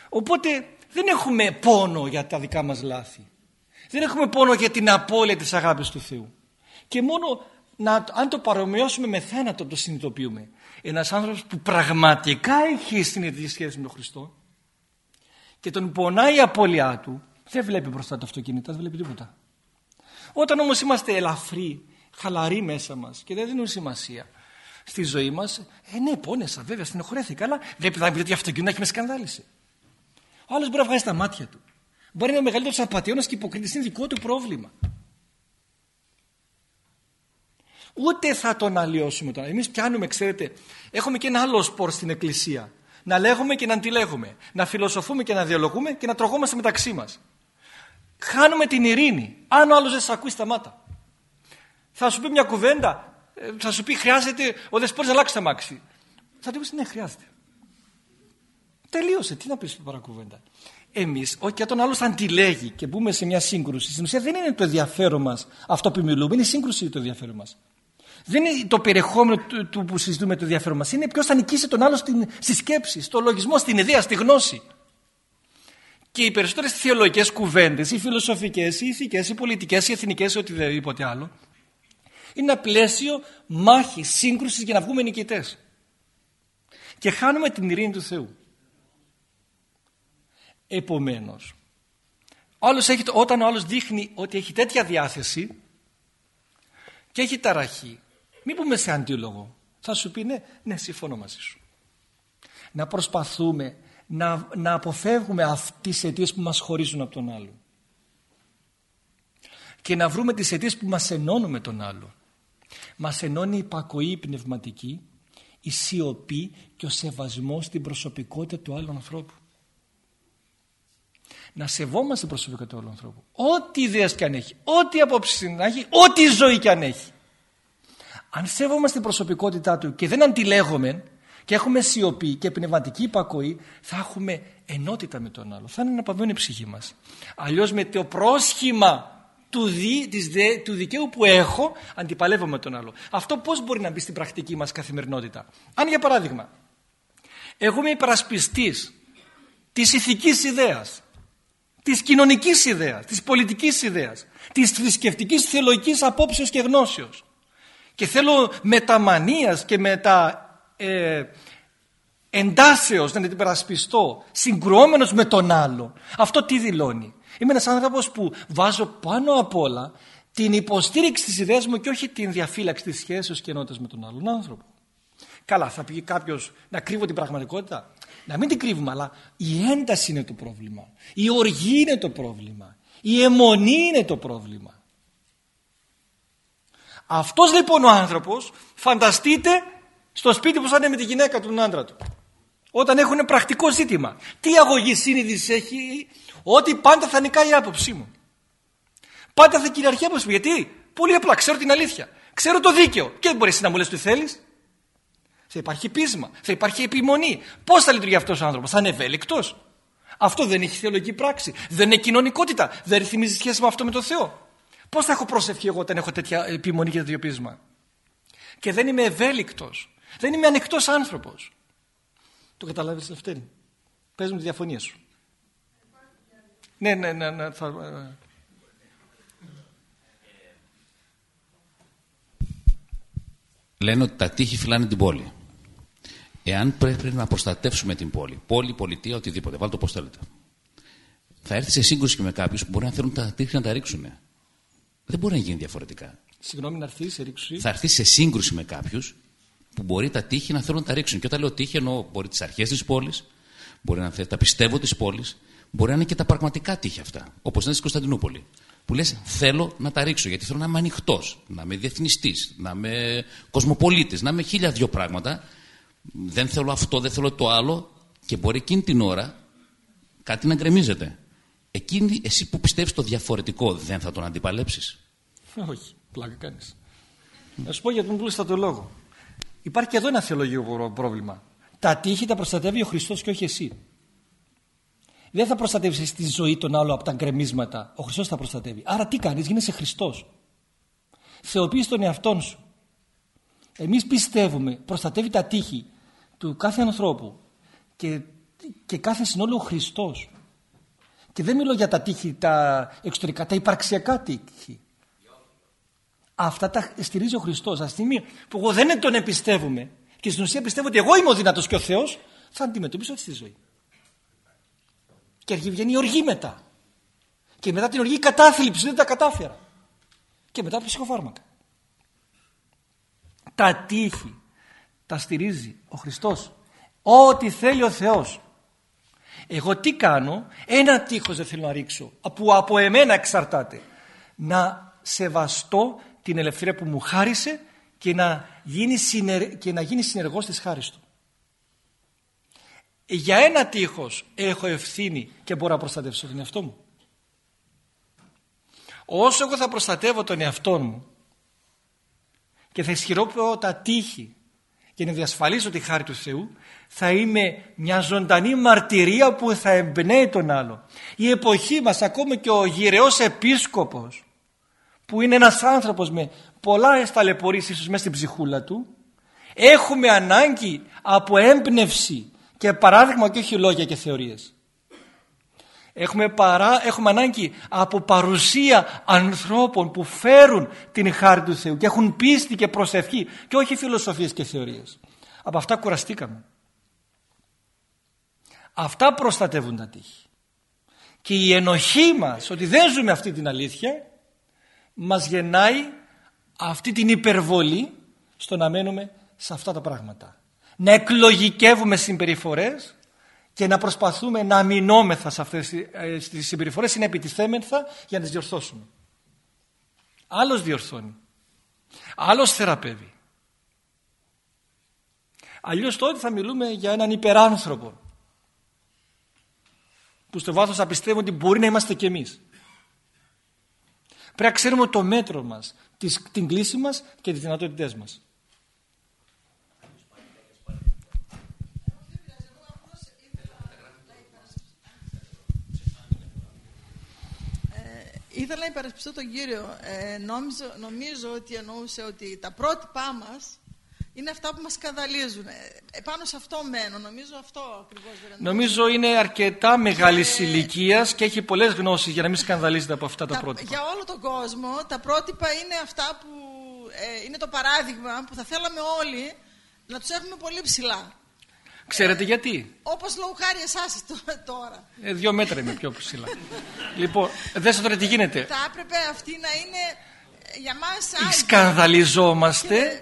Οπότε δεν έχουμε πόνο για τα δικά μας λάθη. Δεν έχουμε πόνο για την απώλεια της αγάπης του Θεού. Και μόνο να, αν το παρομοιώσουμε με θάνατο το συνειδητοποιούμε. Ένας άνθρωπος που πραγματικά έχει συνειδητή σχέση με τον Χριστό και τον πονάει η απώλειά του δεν βλέπει μπροστά το αυτοκίνητο, δεν βλέπει τίποτα. Όταν όμως είμαστε ελαφροί, χαλαροί μέσα μας και δεν δίνουν σημασία στη ζωή μας, ε ναι πόνεσα βέβαια, στενοχωρέθηκα, αλλά βλέπει να ότι αυτοκίνητο έχει με σκανδάλισε. Ο άλλος μπορεί να βγάζει τα μάτια του. Μπορεί να είναι ο μεγαλύτερος απαταιώνας και υποκριτής. Είναι δικό του πρόβλημα. Ούτε θα τον αλλοιώσουμε τώρα. Εμείς πιάνουμε, ξέρετε, έχουμε και ένα άλλο σπορ στην Εκκλησία. Να λέγουμε και να αντιλέγουμε. Να φιλοσοφούμε και να διαλογούμε και να τρογόμαστε μεταξύ μας. Χάνουμε την ειρήνη. Αν ο άλλος δεν σα ακούει, σταμάτα. Θα σου πει μια κουβέντα, ε, θα σου πει χρειάζεται ο δεσπότη να αλλάξει τα μάξι. Θα του πεις ναι, χρειάζεται. Τελείωσε. Τι να πεις παρακουβέντα εμείς, όχι και τον άλλος αντιλέγει και μπούμε σε μια σύγκρουση. Στην ουσία δεν είναι το ενδιαφέρον μας αυτό που μιλούμε, είναι η σύγκρουση το ενδιαφέρον μας. Δεν είναι το περιεχόμενο του, του που συζητούμε το ενδιαφέρον μας. Είναι ποιος θα νικήσει τον άλλο στην, στη σκέψη, στο λογισμό, στην ιδέα, στη γνώση. Και οι περισσότερες θεολογικές κουβέντες, οι φιλοσοφικές, οι ηθικές, οι πολιτικές, οι εθνικές, ή οτιδήποτε άλλο, είναι ένα πλαίσιο μάχη, σύγκρουσης για να βγούμε νικητές. Και χάνουμε την ειρήνη του Θεού. Επομένως, όλος έχει, όταν ο άλλος δείχνει ότι έχει τέτοια διάθεση και έχει ταραχή, μην πούμε σε αντίλογο. Θα σου πει ναι, ναι συμφωνώ μαζί σου. Να προσπαθούμε να, να αποφεύγουμε αυτές τις αιτίες που μας χωρίζουν από τον άλλο. Και να βρούμε τις αιτίες που μας ενώνουν με τον άλλο. Μας ενώνει η υπακοή πνευματική, η σιωπή και ο σεβασμός στην προσωπικότητα του άλλου ανθρώπου να σεβόμαστε την προσωπικότητα του άλλου ανθρώπου. Ό,τι ιδέες και αν έχει, ό,τι απόψεις να έχει, ό,τι ζωή και αν έχει. Αν σέβομαστε την προσωπικότητά του και δεν αντιλέγουμε και έχουμε σιωπή και πνευματική υπακοή, θα έχουμε ενότητα με τον άλλο. Θα είναι να η ψυχή μας. Αλλιώς με το πρόσχημα του, δι, της δε, του δικαίου που έχω, αντιπαλεύω με τον άλλο. Αυτό πώς μπορεί να μπει στην πρακτική μας καθημερινότητα; Αν για παράδειγμα, εγώ είμαι υπερασπιστής της ηθικής ιδέας της κοινωνικής ιδέας, της πολιτικής ιδέας, της θρησκευτικής θεολογικής απόψεως και γνώσεως. Και θέλω με τα μανίας και με τα ε, εντάσεως να την υπερασπιστώ συγκρουόμενος με τον άλλο αυτό τι δηλώνει. Είμαι ένας άνθρωπος που βάζω πάνω απ' όλα την υποστήριξη της ιδέας μου και όχι την διαφύλαξη της σχέσης και ενότητας με τον άλλον άνθρωπο. Καλά θα πει κάποιος να κρύβω την πραγματικότητα; Να μην την κρύβουμε αλλά η ένταση είναι το πρόβλημα. Η οργή είναι το πρόβλημα. Η αιμονή είναι το πρόβλημα αυτός λοιπόν ο άνθρωπος φανταστείτε στο σπίτι που θα είναι με τη γυναίκα του, τον άντρα του. Όταν έχουν πρακτικό ζήτημα. Τι αγωγή σύνειδηση έχει, ότι πάντα θα νικάει η άποψή μου. Πάντα θα κυριαρχεί η άποψή μου. Γιατί, πολύ απλά, ξέρω την αλήθεια. Ξέρω το δίκαιο. Και δεν μπορεί να μου λες τι θέλεις. Θα υπάρχει πείσμα, θα υπάρχει επιμονή. Πώς θα λειτουργεί αυτός ο άνθρωπος, θα είναι ευέλικτος; Αυτό δεν έχει θεολογική πράξη. Δεν είναι κοινωνικότητα. Δεν ρυθμίζει σχέση με αυτό με τον Θεό. Πώς θα έχω προσευχή εγώ όταν έχω τέτοια επιμονή και τέτοιο πείσμα. Και δεν είμαι ευέλικτος. Δεν είμαι ανοιχτός άνθρωπος. Το καταλάβεις, Λευτέρη; Πες μου τη διαφωνία σου. Ναι, ναι, ναι. ναι θα... Ε. Λένε ότι τα τείχη φυλάνε την πόλη. Εάν πρέπει να προστατεύσουμε την πόλη, πόλη, πολιτεία, οτιδήποτε, βάλτε το πώ θέλετε, θα έρθεις σε σύγκρουση και με κάποιους που μπορεί να θέλουν τα τείχη να τα ρίξουν. Δεν μπορεί να γίνει διαφορετικά. Συγγνώμη, να έρθεις σε ρίξη. Θα έρθεις σε σύγκρουση με κάποιους που μπορεί τα τείχη να θέλουν να τα ρίξουν. Και όταν λέω τείχη, εννοώ μπορεί τις αρχές της πόλης, μπορεί να θέλει τα πιστεύω της πόλης, μπορεί να είναι και τα πραγματικά τείχη αυτά. Όπως είναι στην Κωνσταντινούπολη. Που λες, θέλω να τα ρίξω γιατί θέλω να είμαι ανοιχτός, να είμαι διεθνιστής, να είμαι κοσμοπολίτης, να είμαι χίλια δυο πράγματα. Δεν θέλω αυτό, δεν θέλω το άλλο. Και μπορεί εκείνη την ώρα κάτι να γκρεμίζεται. Εκείνη, εσύ που πιστεύεις το διαφορετικό, δεν θα τον αντιπαλέψεις; Όχι, πλάκα κάνεις. Να σου πω για τον το λόγο. Υπάρχει και εδώ ένα θεολογικό πρόβλημα. Τα τείχη τα προστατεύει ο Χριστός και όχι εσύ. Δεν θα προστατεύσει τη ζωή των άλλων από τα γκρεμίσματα. Ο Χριστός θα προστατεύει. Άρα τι κάνεις, γίνεσαι Χριστός. Θεοποιείς τον εαυτό σου. Εμείς πιστεύουμε, προστατεύει τα τείχη του κάθε ανθρώπου και, και κάθε συνόλου ο Χριστός. Και δεν μιλώ για τα τείχη, τα εξωτερικά, τα υπαρξιακά τείχη. Αυτά τα στηρίζει ο Χριστός. Α στιγμή που εγώ δεν τον εμπιστεύομαι και στην ουσία πιστεύω ότι εγώ είμαι ο δυνατός και ο Θεός, θα αντιμετωπίσω αυτή τη ζωή. Και βγαίνει η οργή μετά. Και μετά την οργή η κατάθλιψη, δεν τα κατάφερα. Και μετά ψυχοφάρμακα. Τα τείχη τα στηρίζει ο Χριστός. Ό,τι θέλει ο Θεός. Εγώ τι κάνω, ένα τείχος δεν θέλω να ρίξω, που από εμένα εξαρτάται. Να σεβαστώ την ελευθερία που μου χάρισε και να γίνει, συνερ... και να γίνει συνεργός της χάρης του. Για ένα τείχος έχω ευθύνη και μπορώ να προστατεύσω τον εαυτό μου. Όσο εγώ θα προστατεύω τον εαυτό μου και θα ισχυρώ τα τείχη και να διασφαλίσω τη χάρη του Θεού θα είμαι μια ζωντανή μαρτυρία που θα εμπνέει τον άλλο. Η εποχή μας ακόμα και ο γυρεός επίσκοπος που είναι ένας άνθρωπος με πολλά εσταλαιπωρήσεις ίσως μέσα στην ψυχούλα του έχουμε ανάγκη από έμπνευση και παράδειγμα και όχι λόγια και θεωρίες. Έχουμε, παρά, έχουμε ανάγκη από παρουσία ανθρώπων που φέρουν την χάρη του Θεού και έχουν πίστη και προσευχή και όχι φιλοσοφίες και θεωρίες. Από αυτά κουραστήκαμε. Αυτά προστατεύουν τα τύχη. Και η ενοχή μας ότι δεν ζούμε αυτή την αλήθεια μας γεννάει αυτή την υπερβολή στο να μένουμε σε αυτά τα πράγματα. Να εκλογικεύουμε συμπεριφορές και να προσπαθούμε να αμυνόμεθα σε αυτές ε, τις συμπεριφορές ή να επιτιθέμεθα για να τις διορθώσουμε. Άλλος διορθώνει. Άλλος θεραπεύει. Αλλιώς τότε θα μιλούμε για έναν υπεράνθρωπο που στο βάθος θα πιστεύουμε ότι μπορεί να είμαστε κι εμείς. Πρέπει να ξέρουμε το μέτρο μας, την κλίση μας και τις δυνατότητές μας. Ήθελα να υπερασπιστώ τον κύριο. Ε, νομίζω, νομίζω ότι εννοούσε ότι τα πρότυπά μας είναι αυτά που μας σκανδαλίζουν. Επάνω σε αυτό μένω. Νομίζω αυτό ακριβώς δεν Νομίζω είναι αρκετά μεγάλη και... ηλικίας και έχει πολλές γνώσεις για να μην σκανδαλίζεται από αυτά τα, τα πρότυπα. Για όλο τον κόσμο τα πρότυπα είναι αυτά που ε, είναι το παράδειγμα που θα θέλαμε όλοι να τους έχουμε πολύ ψηλά. Ξέρετε γιατί; Όπως λόγω χάρη εσάς τω- τώρα. Ε, δύο μέτρα είμαι πιο ψηλά. λοιπόν, δέστε τώρα τι γίνεται. Θα έπρεπε αυτοί να είναι ε, για μας άγιοι. Σκανδαλιζόμαστε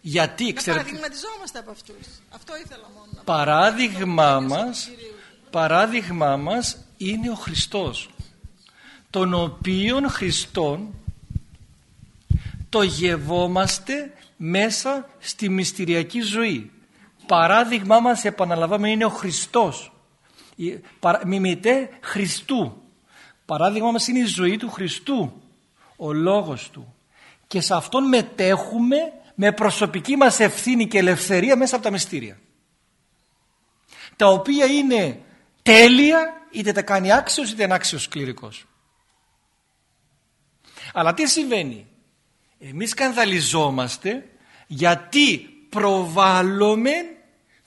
γιατί, Να ξέρετε, παραδειγματιζόμαστε από αυτούς. Αυτό ήθελα μόνο να πω. παράδειγμά μας, παράδειγμά μας είναι ο Χριστός τον οποίον Χριστόν το γευόμαστε μέσα στη μυστηριακή ζωή. Παράδειγμά μας επαναλαμβάνουμε είναι ο Χριστός. Η- παρα- Μιμητέ Χριστού. Παράδειγμα μας είναι η ζωή του Χριστού. Ο λόγος του. Και σε αυτόν μετέχουμε με προσωπική μας ευθύνη και ελευθερία μέσα από τα μυστήρια. Τα οποία είναι τέλεια είτε τα κάνει άξιος είτε ανάξιος κληρικός. Αλλά τι συμβαίνει; Εμείς σκανδαλιζόμαστε γιατί προβάλλουμε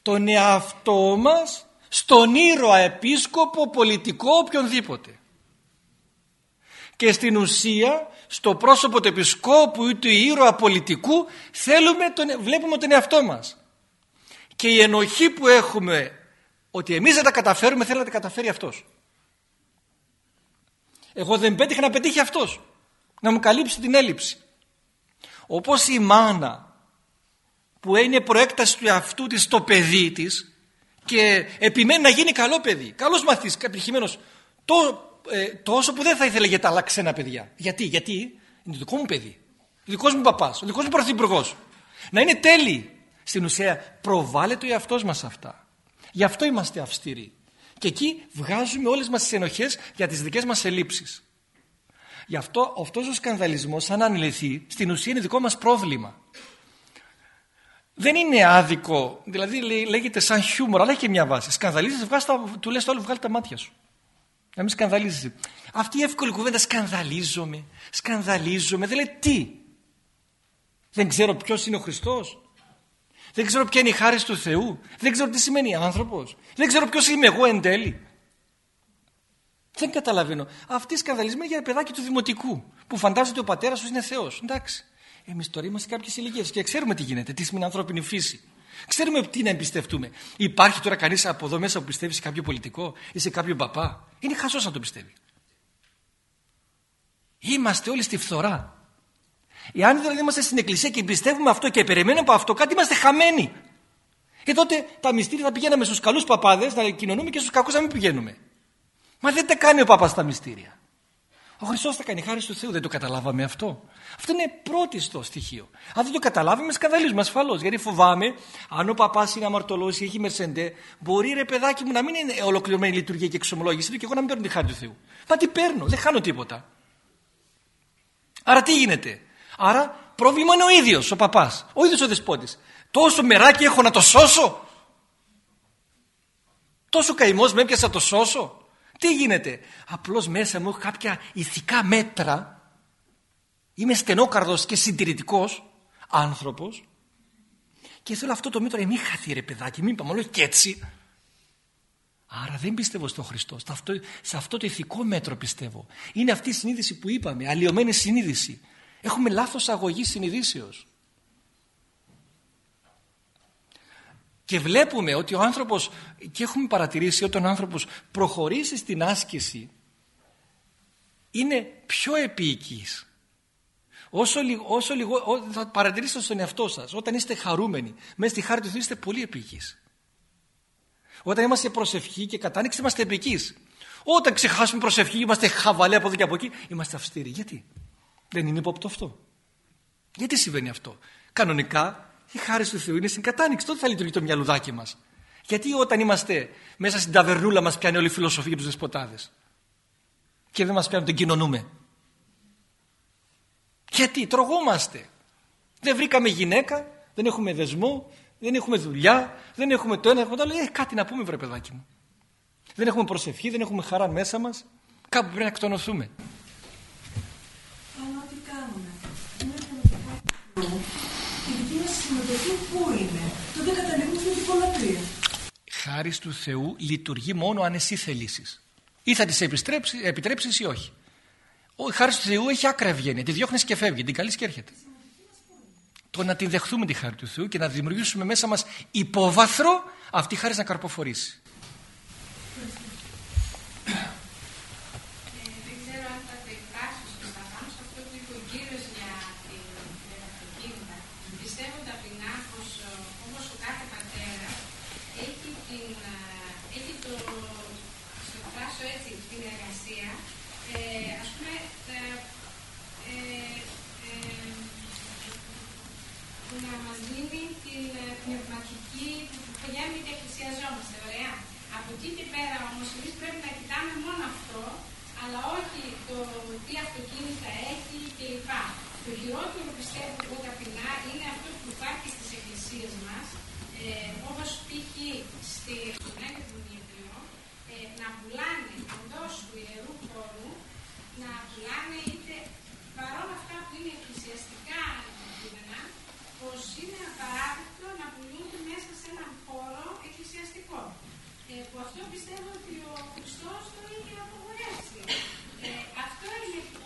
τον εαυτό μας στον ήρωα επίσκοπο, πολιτικό, οποιονδήποτε. Και στην ουσία στο πρόσωπο του επισκόπου ή του ήρωα πολιτικού θέλουμε τον, βλέπουμε τον εαυτό μας. Και η ενοχή που έχουμε ότι εμείς δεν τα καταφέρουμε θέλει να τα καταφέρει αυτός. Εγώ δεν πέτυχα να πετύχει αυτός. Να μου καλύψει την έλλειψη. Όπως η μάνα που είναι προέκταση του εαυτού της στο παιδί της και επιμένει να γίνει καλό παιδί, καλός μαθής, επιτυχημένος, το, ε, τόσο που δεν θα ήθελε για τα άλλα ξένα παιδιά. Γιατί, γιατί; Είναι το δικό μου παιδί, ο δικός μου παπάς, ο δικός μου πρωθυπουργός. Να είναι τέλειοι. Στην ουσία προβάλλεται ο εαυτός μας αυτά. Γι' αυτό είμαστε αυστηροί. Και εκεί βγάζουμε όλες μας τις ενοχές για τις δικές μας ελλείψεις. Γι' αυτό αυτός ο σκανδαλισμός αν ανηλυθεί στην ουσία είναι δικό μας πρόβλημα. Δεν είναι άδικο, δηλαδή λέ- λέγεται σαν χιούμορ, αλλά έχει και μια βάση. Σκανδαλίζεις, βγάζεις τα, του λες το άλλο βγάλει τα μάτια σου. Να μην σκανδαλίζεσαι. Αυτή η εύκολη κουβέντα σκανδαλίζομαι, σκανδαλίζομαι, δεν λέει τι. Δεν ξέρω ποιος είναι ο Χριστός. Δεν ξέρω ποια είναι η χάρη του Θεού. Δεν ξέρω τι σημαίνει άνθρωπος. Δεν ξέρω ποιος είμαι εγώ εν τέλει. Δεν καταλαβαίνω. Αυτή η σκανδαλισμένη για παιδάκι του δημοτικού που φαντάζεται ο πατέρας του είναι Θεός. Εντάξει. Εμείς τώρα είμαστε κάποιες ηλικίες και ξέρουμε τι γίνεται, τι σημαίνει ανθρώπινη φύση. Ξέρουμε τι να εμπιστευτούμε. Υπάρχει τώρα κανείς από εδώ μέσα που πιστεύει σε κάποιο πολιτικό ή σε κάποιο παπά; Είναι χασό να το πιστεύει. Είμαστε όλοι στη φθορά. Εάν δηλαδή είμαστε στην εκκλησία και πιστεύουμε αυτό και περιμένουμε από αυτό κάτι, είμαστε χαμένοι. Και τότε τα μυστήρια θα πηγαίναμε στους καλούς παπάδες να κοινωνούμε και στους κακούς να μην πηγαίνουμε. Μα δεν τα κάνει ο Πάπας τα μυστήρια. Ο Χριστός τα κάνει χάρη του Θεού. Δεν το καταλάβαμε αυτό. Αυτό είναι πρώτιστο στοιχείο. Αν δεν το καταλάβουμε, σκανδαλίζουμε ασφαλώς. Γιατί φοβάμαι, αν ο παπάς είναι αμαρτωλός ή έχει μερσεντέ, μπορεί ρε παιδάκι μου να μην είναι ολοκληρωμένη η λειτουργία και εξομολόγηση του και εγώ να μην παίρνω τη χάρη του Θεού. Μα τι παίρνω, δεν χάνω τίποτα. Άρα τι γίνεται; Άρα πρόβλημα είναι ο ίδιος ο παπάς, ο ίδιος ο δεσπότης. Τόσο μεράκι έχω να το σώσω; Τόσο καημός με έπιασα να το σώσω; Τι γίνεται; Απλώς μέσα μου έχω κάποια ηθικά μέτρα. Είμαι στενόκαρδος και συντηρητικός άνθρωπος. Και θέλω αυτό το μέτρο να μην χαθεί ρε παιδάκι, μην πάμε όλο και έτσι. Άρα δεν πιστεύω στον Χριστό. Σε αυτό, σε αυτό το ηθικό μέτρο πιστεύω. Είναι αυτή η συνείδηση που είπαμε, αλλοιωμένη συνείδηση. Έχουμε λάθος αγωγή συνειδήσεως. Και βλέπουμε ότι ο άνθρωπος, και έχουμε παρατηρήσει ότι ο άνθρωπος προχωρήσει στην άσκηση, είναι πιο επίοικης. Όσο, λιγο, όσο λιγο, ό, θα παρατηρήσετε στον εαυτό σας, όταν είστε χαρούμενοι, μέσα στη χάρη του Θεού είστε πολύ επίοικης. Όταν είμαστε προσευχοί και κατάνοιξη είμαστε επικείς. Όταν ξεχάσουμε προσευχή είμαστε χαβαλέ από εδώ και από εκεί, είμαστε αυστηροί. Γιατί; Δεν είναι υπόπτω αυτό. Γιατί συμβαίνει αυτό; Κανονικά η χάρη του Θεού είναι στην κατάνοιξη. Τότε θα λειτουργεί το μυαλουδάκι μας. Γιατί όταν είμαστε μέσα στην ταβερνούλα μας πιάνει όλη η φιλοσοφία για τους δεσποτάδες. Και δεν μας πιάνει, τον κοινωνούμε. Γιατί; Τρογόμαστε. Δεν βρήκαμε γυναίκα, δεν έχουμε δεσμό, δεν έχουμε δουλειά, δεν έχουμε το ένα, έχουμε το άλλο. Ε, κάτι να πούμε, βρε παιδάκι μου. Δεν έχουμε προσευχή, δεν έχουμε χαρά μέσα μας. Κάπου πρέπει να εκτονωθούμε. Αλλά τι κάνουμε. Είναι το η δική μας συμμετοχή πού είναι; Τότε καταλήγουμε στην τυπολατρία. χάρη του Θεού λειτουργεί μόνο αν εσύ θελήσεις. Ή θα της επιτρέψεις ή όχι. Ο χάρη του Θεού έχει άκρα ευγένεια. Τη διώχνεις και φεύγει. Την καλείς και έρχεται. το να τη δεχθούμε τη χάρη του Θεού και να δημιουργήσουμε μέσα μας υπόβαθρο αυτή η χάρη να καρποφορήσει. Ε, δεν ξέρω αν θα το εκφράσω σωστά πάνω σε αυτό που είπε ο κύριος για την για τα αυτοκίνητα. Πιστεύω ταπεινά πως ε, όπως ο κάθε πατέρα έχει, την, ε, έχει το, στο εκφράσω έτσι, την εργασία, ε, ας πούμε, τα- ε, ε, που να μας δίνει την ε, πνευματική που λέμε και εκκλησιαζόμαστε, ωραία. Από εκεί και πέρα όμως εμείς πρέπει να κοιτάμε μόνο αυτό, αλλά όχι το τι αυτοκίνητα έχει κλπ. Το χειρότερο πιστεύω εγώ ταπεινά είναι αυτό που υπάρχει στις εκκλησίες μας, ε, όπως π.χ. στη Συνέδριο του Νίτριο, ε, να πουλάνε εντός του ιερού χώρου, να πουλάνε είτε παρόλα αυτά που είναι εκκλησιαστικά αντικείμενα, πως είναι απαράδεκτο να πουλούνται μέσα σε έναν χώρο εκκλησιαστικό. Ε, που αυτό πιστεύω ότι ο Χριστός το είχε απογορεύσει. Ε, αυτό είναι που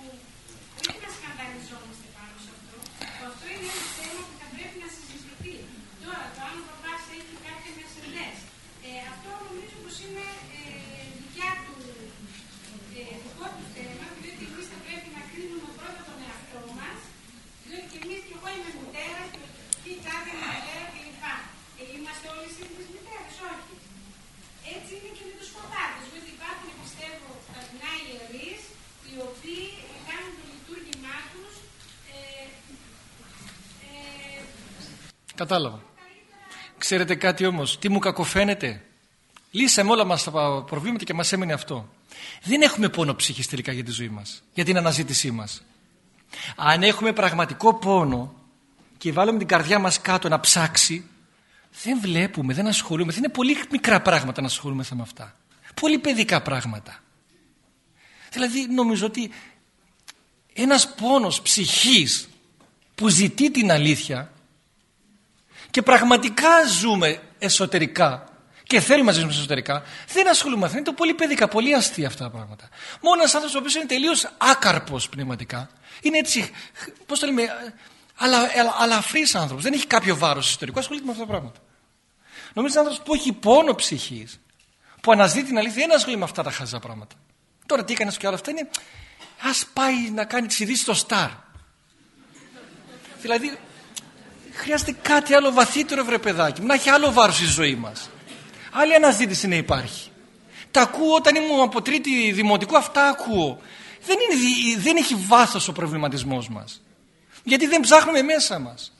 όχι να σκανδαλιζόμαστε πάνω σε αυτό, που αυτό είναι ένα θέμα που θα πρέπει να συζητηθεί. Τώρα, το αν ο παπάς έχει κάποια Mercedes, ε, αυτό νομίζω πως είναι ε, δικιά του ε, δικό του θέμα, διότι εμεί θα πρέπει να κρίνουμε πρώτα τον εαυτό μα, διότι και εμεί και εγώ είμαι μητέρα, και η τάδε είναι μητέρα κλπ. Ε, είμαστε όλοι σύντομε μητέρε, όχι. Έτσι είναι και με του σκοτάδε, διότι υπάρχουν, πιστεύω, ταπεινά ιερεί, οι οποίοι κάνουν το λειτουργήμά του. Ε, ε, Κατάλαβα. Ξέρετε κάτι όμως, τι μου κακοφαίνεται; Λύσαμε όλα μας τα προβλήματα και μας έμεινε αυτό. Δεν έχουμε πόνο ψυχής τελικά για τη ζωή μας, για την αναζήτησή μας. Αν έχουμε πραγματικό πόνο και βάλουμε την καρδιά μας κάτω να ψάξει, δεν βλέπουμε, δεν ασχολούμαι. Είναι πολύ μικρά πράγματα να ασχολούμαι με αυτά. Πολύ παιδικά πράγματα. Δηλαδή νομίζω ότι ένας πόνος ψυχής που ζητεί την αλήθεια και πραγματικά ζούμε εσωτερικά και θέλουμε να ζήσουμε εσωτερικά, δεν ασχολούμαι με αυτά. Είναι το πολύ παιδικά, πολύ αστεία αυτά τα πράγματα. Μόνο ένας άνθρωπος ο οποίος είναι τελείως άκαρπος πνευματικά, είναι έτσι, πώς το λέμε, αλα, αλα, αλαφρύς άνθρωπος, δεν έχει κάποιο βάρος εσωτερικό, ασχολείται με αυτά τα πράγματα. Νομίζω ένα άνθρωπος που έχει πόνο ψυχής, που αναζητεί την αλήθεια, δεν ασχολείται με αυτά τα χαζά πράγματα. Τώρα τι έκανες και όλα αυτά είναι, ας πάει να κάνει τι ειδήσει στο Star. δηλαδή, χρειάζεται κάτι άλλο βαθύτερο βρε παιδάκι μου, να έχει άλλο βάρος στη ζωή μας. Άλλη αναζήτηση να υπάρχει. Τα ακούω όταν ήμουν από τρίτη δημοτικού, αυτά ακούω. Δεν, είναι, δι- δεν έχει βάθος ο προβληματισμός μας. Γιατί δεν ψάχνουμε μέσα μας.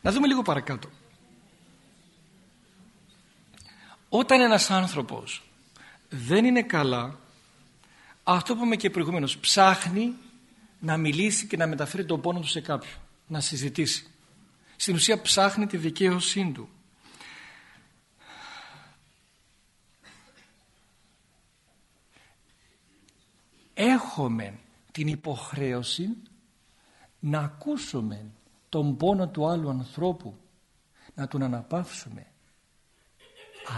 Να δούμε λίγο παρακάτω. Όταν ένας άνθρωπος δεν είναι καλά, αυτό που είπαμε και προηγουμένως, ψάχνει να μιλήσει και να μεταφέρει τον πόνο του σε κάποιον, να συζητήσει. Στην ουσία ψάχνει τη δικαίωσή του. Έχουμε την υποχρέωση να ακούσουμε τον πόνο του άλλου ανθρώπου, να τον αναπαύσουμε.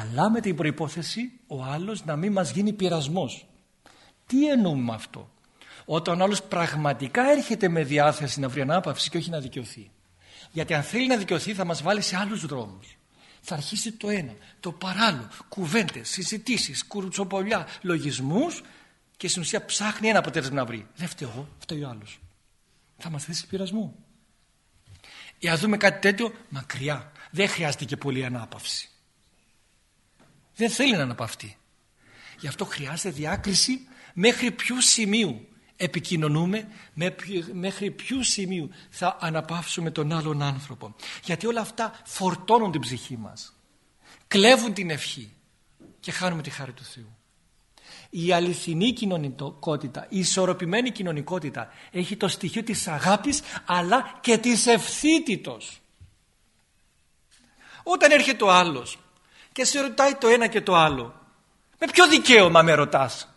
Αλλά με την προϋπόθεση ο άλλος να μην μας γίνει πειρασμός. Τι εννοούμε με αυτό; Όταν ο άλλος πραγματικά έρχεται με διάθεση να βρει ανάπαυση και όχι να δικαιωθεί. Γιατί αν θέλει να δικαιωθεί θα μας βάλει σε άλλους δρόμους. Θα αρχίσει το ένα, το παράλληλο, κουβέντες, συζητήσεις, κουρουτσοπολιά, λογισμούς και στην ουσία ψάχνει ένα αποτέλεσμα να βρει. Δεν φταίω εγώ, φταίει ο άλλος. Θα μας θέσει πειρασμό. Εάν δούμε κάτι τέτοιο, μακριά. Δεν χρειάζεται και πολύ ανάπαυση. Δεν θέλει να αναπαυτεί. Γι' αυτό χρειάζεται διάκριση μέχρι ποιου σημείου επικοινωνούμε, μέχρι ποιου σημείου θα αναπαύσουμε τον άλλον άνθρωπο. Γιατί όλα αυτά φορτώνουν την ψυχή μας. Κλέβουν την ευχή και χάνουμε τη χάρη του Θεού. Η αληθινή κοινωνικότητα, η ισορροπημένη κοινωνικότητα έχει το στοιχείο της αγάπης αλλά και της ευθύτητος. Όταν έρχεται ο άλλος και σε ρωτάει το ένα και το άλλο με ποιο δικαίωμα με ρωτάς;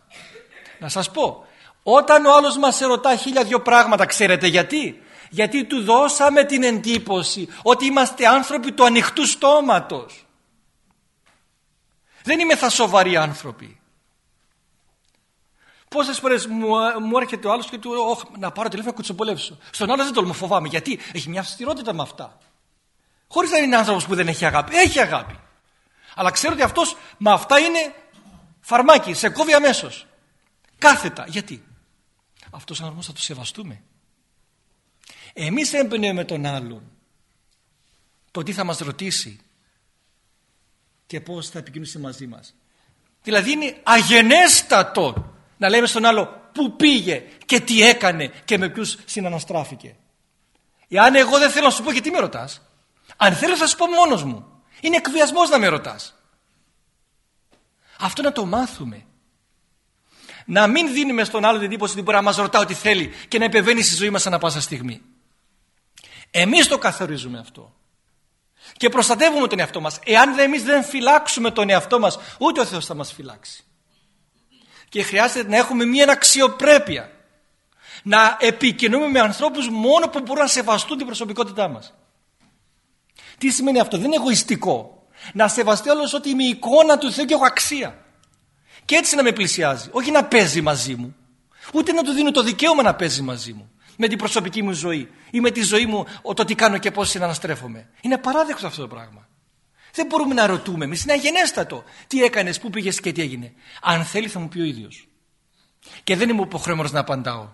Να σας πω, όταν ο άλλος μας ρωτά χίλια δυο πράγματα, ξέρετε γιατί; Γιατί του δώσαμε την εντύπωση ότι είμαστε άνθρωποι του ανοιχτού στόματος. Δεν είμαι θα σοβαροί άνθρωποι. Πόσες φορές μου, μου έρχεται ο άλλος και του λέω: Να πάρω τηλέφωνο να κουτσομπολεύσω. Στον άλλο δεν τολμώ, φοβάμαι. Γιατί έχει μια αυστηρότητα με αυτά. Χωρίς να είναι άνθρωπος που δεν έχει αγάπη. Έχει αγάπη. Αλλά ξέρω ότι αυτός με αυτά είναι φαρμάκι, σε κόβει αμέσως. Κάθετα. Γιατί; Αυτός ο άνθρωπος θα το σεβαστούμε. Εμείς έμπαινε τον άλλον το τι θα μας ρωτήσει και πώς θα επικοινωνήσει μαζί μας. Δηλαδή είναι αγενέστατο να λέμε στον άλλο πού πήγε και τι έκανε και με ποιους συναναστράφηκε. Εάν εγώ δεν θέλω να σου πω γιατί με ρωτάς, αν θέλω θα σου πω μόνος μου. Είναι εκβιασμός να με ρωτάς. Αυτό να το μάθουμε. Να μην δίνουμε στον άλλο την εντύπωση ότι μπορεί να μας ρωτά ό,τι θέλει και να επεβαίνει στη ζωή μας ανά πάσα στιγμή. Εμείς το καθορίζουμε αυτό. Και προστατεύουμε τον εαυτό μας. Εάν εμείς δεν φυλάξουμε τον εαυτό μας, ούτε ο Θεός θα μας φυλάξει και χρειάζεται να έχουμε μια αξιοπρέπεια. Να επικοινωνούμε με ανθρώπους μόνο που μπορούν να σεβαστούν την προσωπικότητά μας. Τι σημαίνει αυτό, δεν είναι εγωιστικό. Να σεβαστεί όλος ότι είμαι η εικόνα του Θεού και έχω αξία. Και έτσι να με πλησιάζει, όχι να παίζει μαζί μου. Ούτε να του δίνω το δικαίωμα να παίζει μαζί μου. Με την προσωπική μου ζωή ή με τη ζωή μου το τι κάνω και πώς συναναστρέφομαι. Είναι παράδεκτο αυτό το πράγμα. Δεν μπορούμε να ρωτούμε. Εμείς είναι αγενέστατο. Τι έκανες, πού πήγες και τι έγινε. Αν θέλει, θα μου πει ο ίδιος. Και δεν είμαι υποχρεωμένο να απαντάω.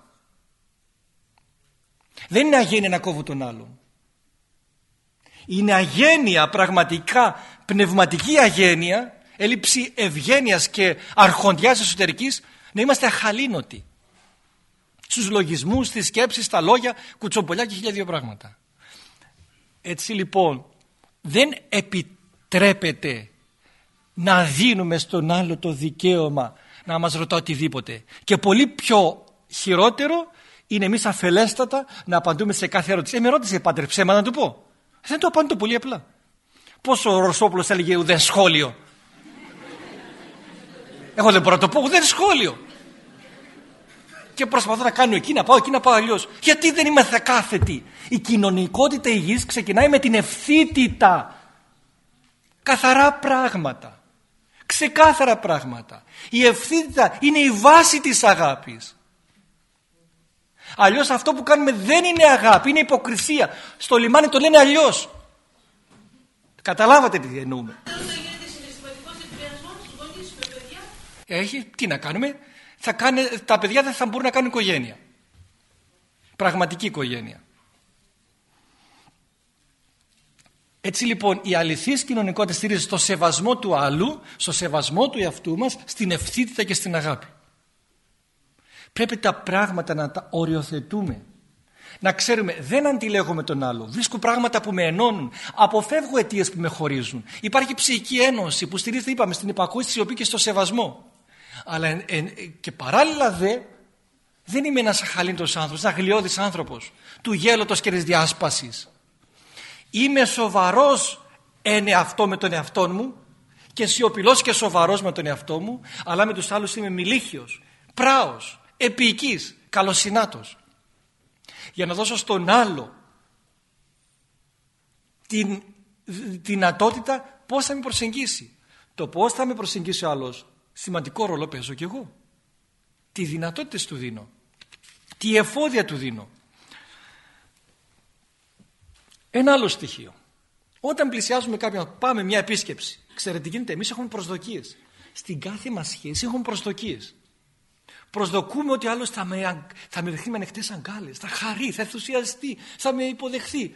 Δεν είναι αγένεια να κόβω τον άλλον. Είναι αγένεια, πραγματικά πνευματική αγένεια, έλλειψη ευγένειας και αρχοντιάς εσωτερικής, να είμαστε αχαλήνοτοι. Στους λογισμούς, στις σκέψεις, στα λόγια, κουτσομπολιά και χίλια δύο πράγματα. Έτσι λοιπόν, δεν επιτρέπεται τρέπεται να δίνουμε στον άλλο το δικαίωμα να μας ρωτά οτιδήποτε. Και πολύ πιο χειρότερο είναι εμείς αφελέστατα να απαντούμε σε κάθε ερώτηση. Ε, με ρώτησε πάτερ ψέμα να του πω. Δεν το απαντώ πολύ απλά. Πόσο ο Ρωσόπουλος έλεγε ουδέν σχόλιο. Εγώ δεν μπορώ να το πω ουδέν σχόλιο. Και προσπαθώ να κάνω εκεί, να πάω εκεί, να πάω αλλιώς. Γιατί δεν είμαστε κάθετοι. Η κοινωνικότητα υγιής ξεκινάει με την ευθύτητα καθαρά πράγματα. Ξεκάθαρα πράγματα. Η ευθύτητα είναι η βάση της αγάπης. Αλλιώς αυτό που κάνουμε δεν είναι αγάπη, είναι υποκρισία. Στο λιμάνι το λένε αλλιώς. Καταλάβατε τι εννοούμε. Έχει, τι να κάνουμε; Θα κάνε, τα παιδιά δεν θα μπορούν να κάνουν οικογένεια. Πραγματική οικογένεια. Έτσι λοιπόν η αληθής κοινωνικότητα στηρίζεται στο σεβασμό του άλλου, στο σεβασμό του εαυτού μας, στην ευθύτητα και στην αγάπη. Πρέπει τα πράγματα να τα οριοθετούμε. Να ξέρουμε δεν αντιλέγω με τον άλλο. Βρίσκω πράγματα που με ενώνουν. Αποφεύγω αιτίες που με χωρίζουν. Υπάρχει ψυχική ένωση που στηρίζεται, είπαμε, στην υπακούση, στη οποία και στο σεβασμό. Αλλά και παράλληλα δε δεν είμαι ένας αχαλήντος άνθρωπος, ένας γλιώδης άνθρωπος του γέλωτος και της διάσπασης είμαι σοβαρός εν εαυτό με τον εαυτό μου και σιωπηλός και σοβαρός με τον εαυτό μου αλλά με τους άλλους είμαι μιλίχιος, πράος, επίοικης, καλοσυνάτος για να δώσω στον άλλο την δυνατότητα πώς θα με προσεγγίσει το πώς θα με προσεγγίσει ο άλλος σημαντικό ρόλο παίζω κι εγώ τι δυνατότητες του δίνω τι εφόδια του δίνω ένα άλλο στοιχείο. Όταν πλησιάζουμε κάποιον, πάμε μια επίσκεψη. Ξέρετε τι γίνεται, εμείς έχουμε προσδοκίες. Στην κάθε μας σχέση έχουμε προσδοκίες. Προσδοκούμε ότι άλλος θα με, θα με δεχθεί με ανοιχτές αγκάλες, θα χαρεί, θα ενθουσιαστεί, θα με υποδεχθεί.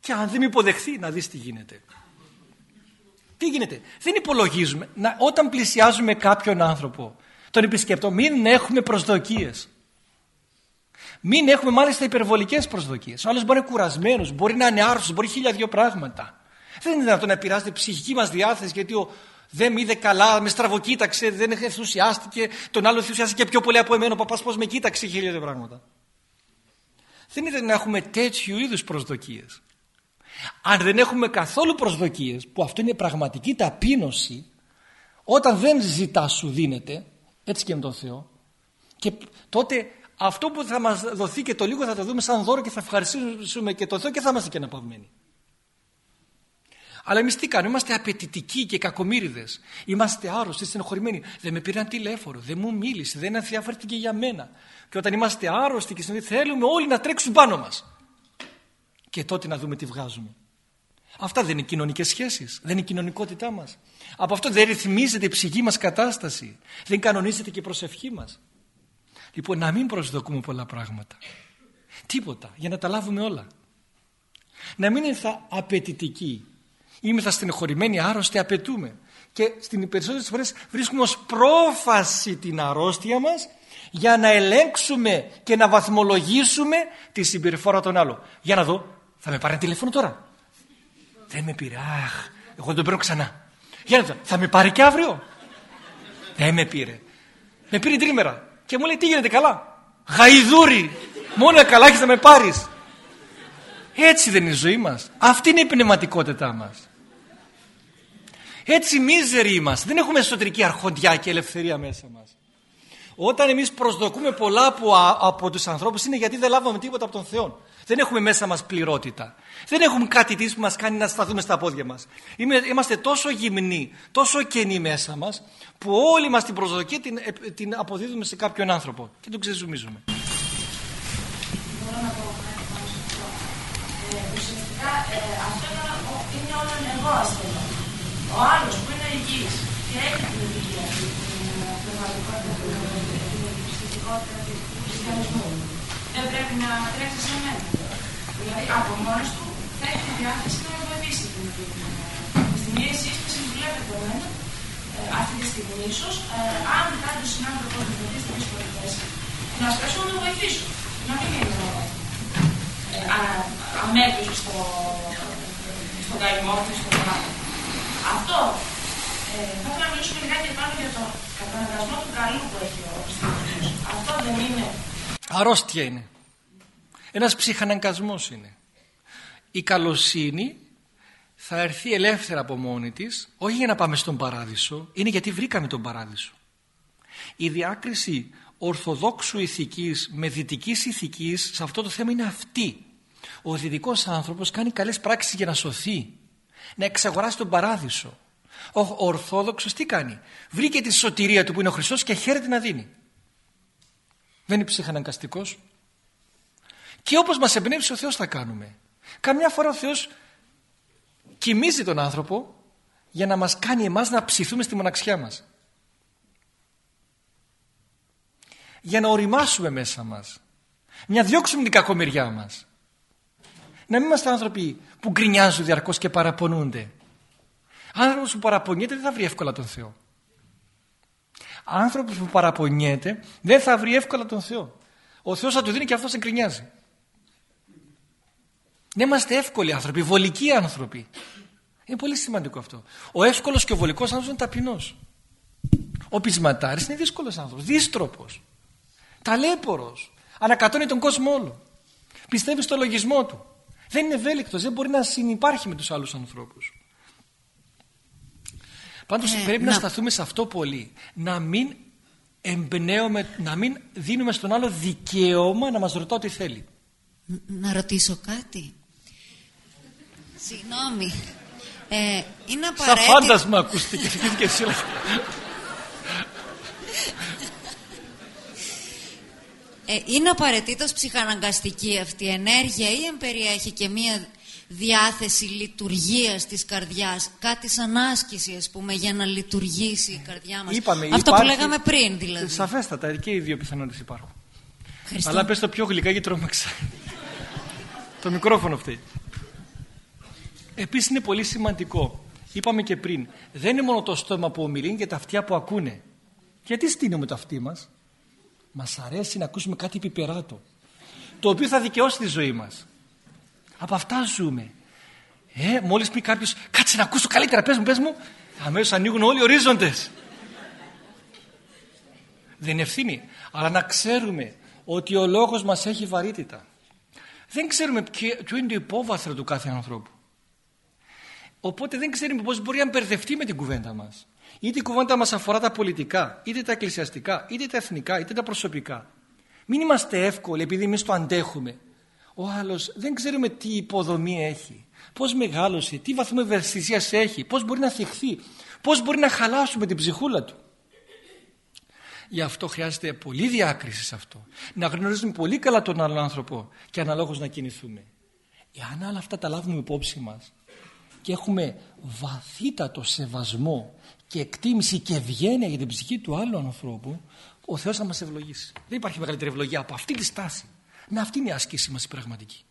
Και αν δεν με υποδεχθεί, να δεις τι γίνεται. Τι γίνεται, δεν υπολογίζουμε. Να, όταν πλησιάζουμε κάποιον άνθρωπο, τον επισκεπτό, μην έχουμε προσδοκίες. Μην έχουμε μάλιστα υπερβολικές προσδοκίες. Ο άλλος μπορεί να είναι κουρασμένος, μπορεί να είναι άρρωστος, μπορεί χίλια δύο πράγματα. Δεν είναι δυνατόν να επηρεάζεται η ψυχική μας διάθεση γιατί ο, δεν με είδε καλά, με στραβοκοίταξε, δεν ενθουσιάστηκε, τον άλλο ενθουσιάστηκε πιο πολύ από εμένα. Ο παπάς πώς με κοίταξε, χίλια δύο πράγματα. Δεν είναι να έχουμε τέτοιου είδους προσδοκίες. Αν δεν έχουμε καθόλου προσδοκίες, που αυτό είναι πραγματική ταπείνωση, όταν δεν ζητά σου δίνεται, έτσι και με τον Θεό, και τότε αυτό που θα μας δοθεί και το λίγο θα το δούμε σαν δώρο και θα ευχαριστήσουμε και το Θεό και θα είμαστε και αναπαυμένοι. Αλλά εμείς τι κάνουμε, είμαστε απαιτητικοί και κακομύριδες. Είμαστε άρρωστοι, στενοχωρημένοι. Δεν με πήραν τηλέφωνο, δεν μου μίλησε, δεν ενδιαφέρθηκε για μένα. Και όταν είμαστε άρρωστοι και θέλουμε όλοι να τρέξουν πάνω μας. Και τότε να δούμε τι βγάζουμε. Αυτά δεν είναι κοινωνικές σχέσεις, δεν είναι η κοινωνικότητά μας. Από αυτό δεν ρυθμίζεται η ψυχή μας κατάσταση, δεν κανονίζεται και η προσευχή μας. Λοιπόν, να μην προσδοκούμε πολλά πράγματα. Τίποτα, για να τα λάβουμε όλα. Να μην είναι θα απαιτητικοί. Είμαι θα στενοχωρημένοι, άρρωστοι, απαιτούμε. Και στην περισσότερες φορές βρίσκουμε ως πρόφαση την αρρώστια μας για να ελέγξουμε και να βαθμολογήσουμε τη συμπεριφορά των άλλων. Για να δω, θα με πάρει τηλέφωνο τώρα; Δεν με πήρε, αχ, εγώ δεν τον παίρνω ξανά. Για να δω, θα με πάρει και αύριο; Δεν με πήρε. Με πήρε τρίμερα. Και μου λέει τι γίνεται καλά; Γαϊδούρι. Μόνο καλά έχεις να με πάρεις. Έτσι δεν είναι η ζωή μας. Αυτή είναι η πνευματικότητά μας. Έτσι μίζεροι είμαστε. Δεν έχουμε εσωτερική αρχοντιά και ελευθερία μέσα μας. Όταν εμείς προσδοκούμε πολλά από, από τους ανθρώπους είναι γιατί δεν λάβαμε τίποτα από τον Θεό. Δεν έχουμε μέσα μας πληρότητα. Δεν έχουμε κάτι της που μας κάνει να σταθούμε στα πόδια μας. Είμαστε τόσο γυμνοί, τόσο κενοί μέσα μας που όλη μας την προσδοκία την, την αποδίδουμε σε κάποιον άνθρωπο και τον ξεζουμίζουμε. Μπορώ να πω ε, ουσιαστικά ε, αυτό είναι όλο εγώ ασθενό. Ο άλλος που είναι υγιής και έχει την υγεία, την πνευματικότητα, την ψυχικότητα του χριστιανισμού, δεν πρέπει να τρέξει σε μένα. Δηλαδή από μόνος του θα έχει τη διάθεση να με βοηθήσει την Στη μία σύσπαση που βλέπετε εμένα, ε, αυτή τη στιγμή ίσω, ε, αν κάποιο συνάδελφο με βοηθήσει σε δύσκολη θέση, να σπέσω να το βοηθήσω. Να μην είναι ε, αμέτρητο στο, στον καημό του, στον πράγμα. Αυτό ε, θα ήθελα να μιλήσουμε λιγάκι πάνω για το καταναγκασμό του καλού που έχει ο χριστιανισμό. Αυτό δεν είναι. Αρρώστια είναι. Ένας ψυχαναγκασμός είναι. Η καλοσύνη θα έρθει ελεύθερα από μόνη της, όχι για να πάμε στον παράδεισο, είναι γιατί βρήκαμε τον παράδεισο. Η διάκριση ορθοδόξου ηθικής με δυτικής ηθικής σε αυτό το θέμα είναι αυτή. Ο δυτικός άνθρωπος κάνει καλές πράξεις για να σωθεί, να εξαγοράσει τον παράδεισο. Ο Ορθόδοξος τι κάνει; Βρήκε τη σωτηρία του που είναι ο Χριστός και χαίρεται να δίνει. Δεν είναι ψυχαναγκαστικός. Και όπως μας εμπνεύσει ο Θεός θα κάνουμε. Καμιά φορά ο Θεός κοιμίζει τον άνθρωπο για να μας κάνει εμάς να ψηθούμε στη μοναξιά μας. Για να οριμάσουμε μέσα μας. Να διώξουμε την κακομεριά μας. Να μην είμαστε άνθρωποι που γκρινιάζουν διαρκώς και παραπονούνται. Άνθρωπος που παραπονιέται δεν θα βρει εύκολα τον Θεό. Άνθρωπος που παραπονιέται δεν θα βρει εύκολα τον Θεό. Ο Θεός θα του δίνει και αυτός γκρινιάζει. Να είμαστε εύκολοι άνθρωποι, βολικοί άνθρωποι. Είναι πολύ σημαντικό αυτό. Ο εύκολος και ο βολικός άνθρωπος είναι ταπεινός. Ο πεισματάρης είναι δύσκολος άνθρωπος, δίστροπο, ταλέπορος. Ανακατώνει τον κόσμο όλο. Πιστεύει στο λογισμό του. Δεν είναι ευέλικτος, δεν μπορεί να συνεπάρχει με τους άλλους ανθρώπους. Πάντως ε, πρέπει να... να σταθούμε σε αυτό πολύ. Να μην εμπνέουμε, να μην δίνουμε στον άλλο δικαίωμα να μας ρωτά ό,τι θέλει. Να ρωτήσω κάτι. Συγγνώμη. Ε, είναι απαραίτητο... Σαν φάντασμα ακούστηκε και εσύ. Ε, είναι απαραίτητος ψυχαναγκαστική αυτή η ενέργεια ή εμπεριέχει και μία διάθεση λειτουργίας της καρδιάς κάτι σαν άσκηση ας πούμε για να λειτουργήσει η καρδιά μας; Είπαμε, αυτό που λέγαμε πριν δηλαδή σαφέστατα και οι δύο πιθανότητες υπάρχουν αλλά πες το πιο γλυκά γιατί τρόμαξα το μικρόφωνο αυτή Επίσης είναι πολύ σημαντικό. Είπαμε και πριν, δεν είναι μόνο το στόμα που ομιλεί, είναι και τα αυτιά που ακούνε. Γιατί στείνουμε το αυτί μας; Μας αρέσει να ακούσουμε κάτι πιπεράτο. Το οποίο θα δικαιώσει τη ζωή μας. Από αυτά ζούμε. Ε, μόλις πει κάποιος, κάτσε να ακούσω καλύτερα, πες μου, πες μου. Αμέσως ανοίγουν όλοι οι ορίζοντες. Δεν είναι ευθύνη. Αλλά να ξέρουμε ότι ο λόγος μας έχει βαρύτητα. Δεν ξέρουμε ποιο είναι το υπόβαθρο του κάθε ανθρώπου. Οπότε δεν ξέρουμε πώς μπορεί να μπερδευτεί με την κουβέντα μας. Είτε η κουβέντα μας αφορά τα πολιτικά, είτε τα εκκλησιαστικά, είτε τα εθνικά, είτε τα προσωπικά. Μην είμαστε εύκολοι επειδή εμείς το αντέχουμε. Ο άλλος δεν ξέρουμε τι υποδομή έχει, πώς μεγάλωσε, τι βαθμό ευαισθησίας έχει, πώς μπορεί να θυχθεί, πώς μπορεί να χαλάσουμε την ψυχούλα του. Γι' αυτό χρειάζεται πολύ διάκριση σε αυτό. Να γνωρίζουμε πολύ καλά τον άλλον άνθρωπο και αναλόγως να κινηθούμε. Εάν όλα αυτά τα λάβουμε υπόψη μας και έχουμε βαθύτατο σεβασμό και εκτίμηση και ευγένεια για την ψυχή του άλλου ανθρώπου, ο Θεός θα μας ευλογήσει. Δεν υπάρχει μεγαλύτερη ευλογία από αυτή τη στάση. Να αυτή είναι η άσκηση μας η πραγματική.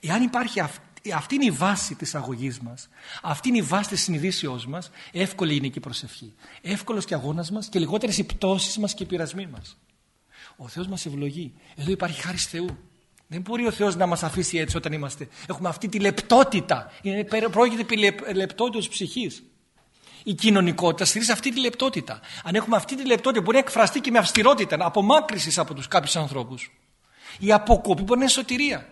Εάν υπάρχει αυτή, αυτή είναι η βάση της αγωγής μας, αυτή είναι η βάση της συνειδήσεώς μας, εύκολη είναι και η προσευχή. Εύκολος και αγώνας μας και λιγότερες οι πτώσεις μας και οι πειρασμοί μας. Ο Θεός μας ευλογεί. Εδώ υπάρχει χάρη Θεού. Δεν μπορεί ο Θεός να μας αφήσει έτσι όταν είμαστε. Έχουμε αυτή τη λεπτότητα. Είναι, πρόκειται επί λεπτότητας ψυχής. Η κοινωνικότητα στηρίζει αυτή τη λεπτότητα. Αν έχουμε αυτή τη λεπτότητα μπορεί να εκφραστεί και με αυστηρότητα, απομάκρυσης από τους κάποιους ανθρώπους. Η αποκόπη μπορεί να είναι σωτηρία.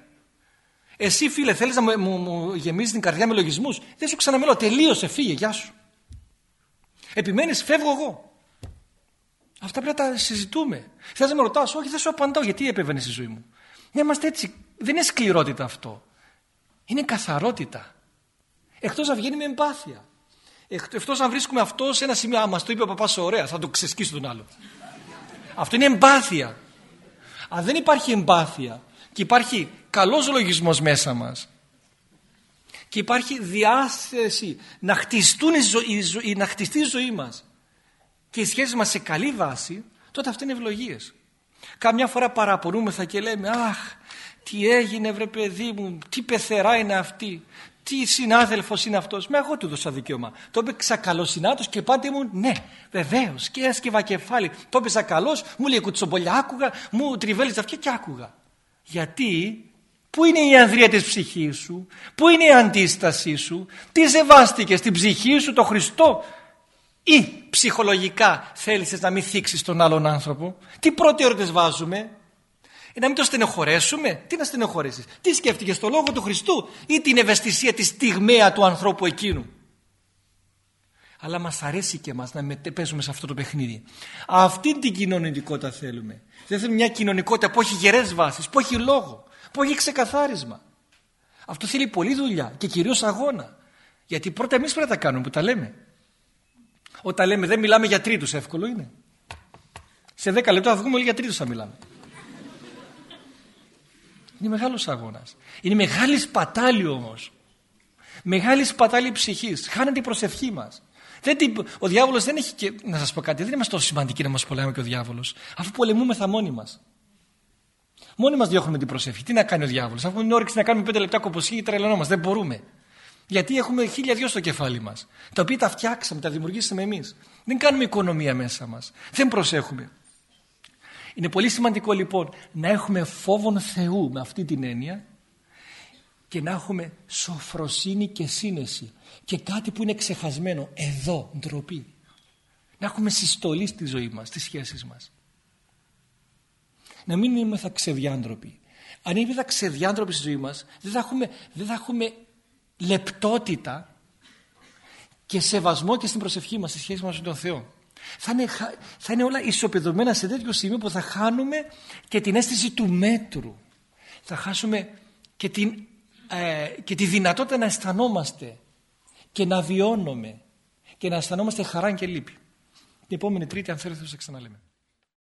Εσύ φίλε θέλεις να μου, μου, γεμίζεις την καρδιά με λογισμούς; Δεν σου ξαναμιλώ. Τελείωσε. Φύγε. Γεια σου. Επιμένεις. Φεύγω εγώ. Αυτά πρέπει να τα συζητούμε. Θες να με ρωτάς; Όχι δεν σου απαντάω. Γιατί επέβαινες στη ζωή μου; Να είμαστε έτσι. Δεν είναι σκληρότητα αυτό. Είναι καθαρότητα. Εκτός να βγαίνει με εμπάθεια. Εκτός αν βρίσκουμε αυτό σε ένα σημείο. Α, μας το είπε ο παπάς ωραία. Θα το ξεσκίσω τον άλλο. αυτό είναι εμπάθεια. Αν δεν υπάρχει εμπάθεια και υπάρχει καλός λογισμός μέσα μας και υπάρχει διάθεση να, χτιστούν η ζωή, να χτιστεί η ζωή μας και οι σχέσεις μας σε καλή βάση τότε αυτό είναι ευλογίες καμιά φορά παραπονούμεθα και λέμε αχ τι έγινε βρε παιδί μου τι πεθερά είναι αυτή τι συνάδελφος είναι αυτός; Με εγώ του δώσα δικαίωμα. Το έπαιξα καλό συνάδελφος και πάτε μου, ναι, βεβαίως. Και έσκυβα κεφάλι. Το έπαιξα καλό, μου λέει κουτσομπολιά, άκουγα, μου τριβέλιζε αυτιά και άκουγα. Γιατί; Πού είναι η ανδρεία της ψυχής σου, πού είναι η αντίστασή σου, τι σεβάστηκες στην ψυχή σου το Χριστό; Ή ψυχολογικά θέλησες να μην θίξεις τον άλλον άνθρωπο; Τι προτεραιότητες βάζουμε, ε, να μην το στενοχωρέσουμε, τι να στενοχωρήσεις, τι σκέφτηκες το λόγο του Χριστού ή την ευαισθησία τη στιγμαία του ανθρώπου εκείνου. Αλλά μας αρέσει και μας να παίζουμε σε αυτό το παιχνίδι. Αυτή την κοινωνικότητα θέλουμε. Δεν θέλουμε μια κοινωνικότητα που έχει γερές βάσεις, που έχει λόγο που έχει ξεκαθάρισμα. Αυτό θέλει πολλή δουλειά και κυρίως αγώνα. Γιατί πρώτα εμείς πρέπει να τα κάνουμε που τα λέμε. Όταν λέμε δεν μιλάμε για τρίτους εύκολο είναι. Σε δέκα λεπτά θα βγούμε όλοι για τρίτους θα μιλάμε. Είναι μεγάλος αγώνας. Είναι μεγάλη σπατάλη όμως. Μεγάλη σπατάλη ψυχής. Χάνεται η προσευχή μας. Δεν, ο διάβολος δεν έχει και, να σας πω κάτι, δεν είμαστε τόσο σημαντικοί να μας πολέμουμε και ο διάβολος. Αφού πολεμούμε μόνοι μας. Μόνοι μας διώχνουμε την προσευχή. Τι να κάνει ο διάβολος; Αφού έχουμε όρεξη να κάνουμε πέντε λεπτά κοποσχή, τρελανόμαστε. Δεν μπορούμε. Γιατί έχουμε χίλια δυο στο κεφάλι μας. Τα οποία τα φτιάξαμε, τα δημιουργήσαμε εμείς. Δεν κάνουμε οικονομία μέσα μας. Δεν προσέχουμε. Είναι πολύ σημαντικό λοιπόν να έχουμε φόβον Θεού με αυτή την έννοια και να έχουμε σοφροσύνη και σύνεση και κάτι που είναι ξεχασμένο εδώ, ντροπή. Να έχουμε συστολή στη ζωή μας, στις σχέσεις μας να μην είμαστε ξεδιάντροποι. Αν είμαστε ξεδιάντροποι στη ζωή μας, δεν θα έχουμε, δεν θα έχουμε λεπτότητα και σεβασμό και στην προσευχή μας, στη σχέση μας με τον Θεό. Θα είναι, θα είναι όλα ισοπεδωμένα σε τέτοιο σημείο που θα χάνουμε και την αίσθηση του μέτρου. Θα χάσουμε και, την, ε, και τη δυνατότητα να αισθανόμαστε και να βιώνουμε και να αισθανόμαστε χαρά και λύπη. Την επόμενη Τρίτη, αν θέλετε, θα σας ξαναλέμε.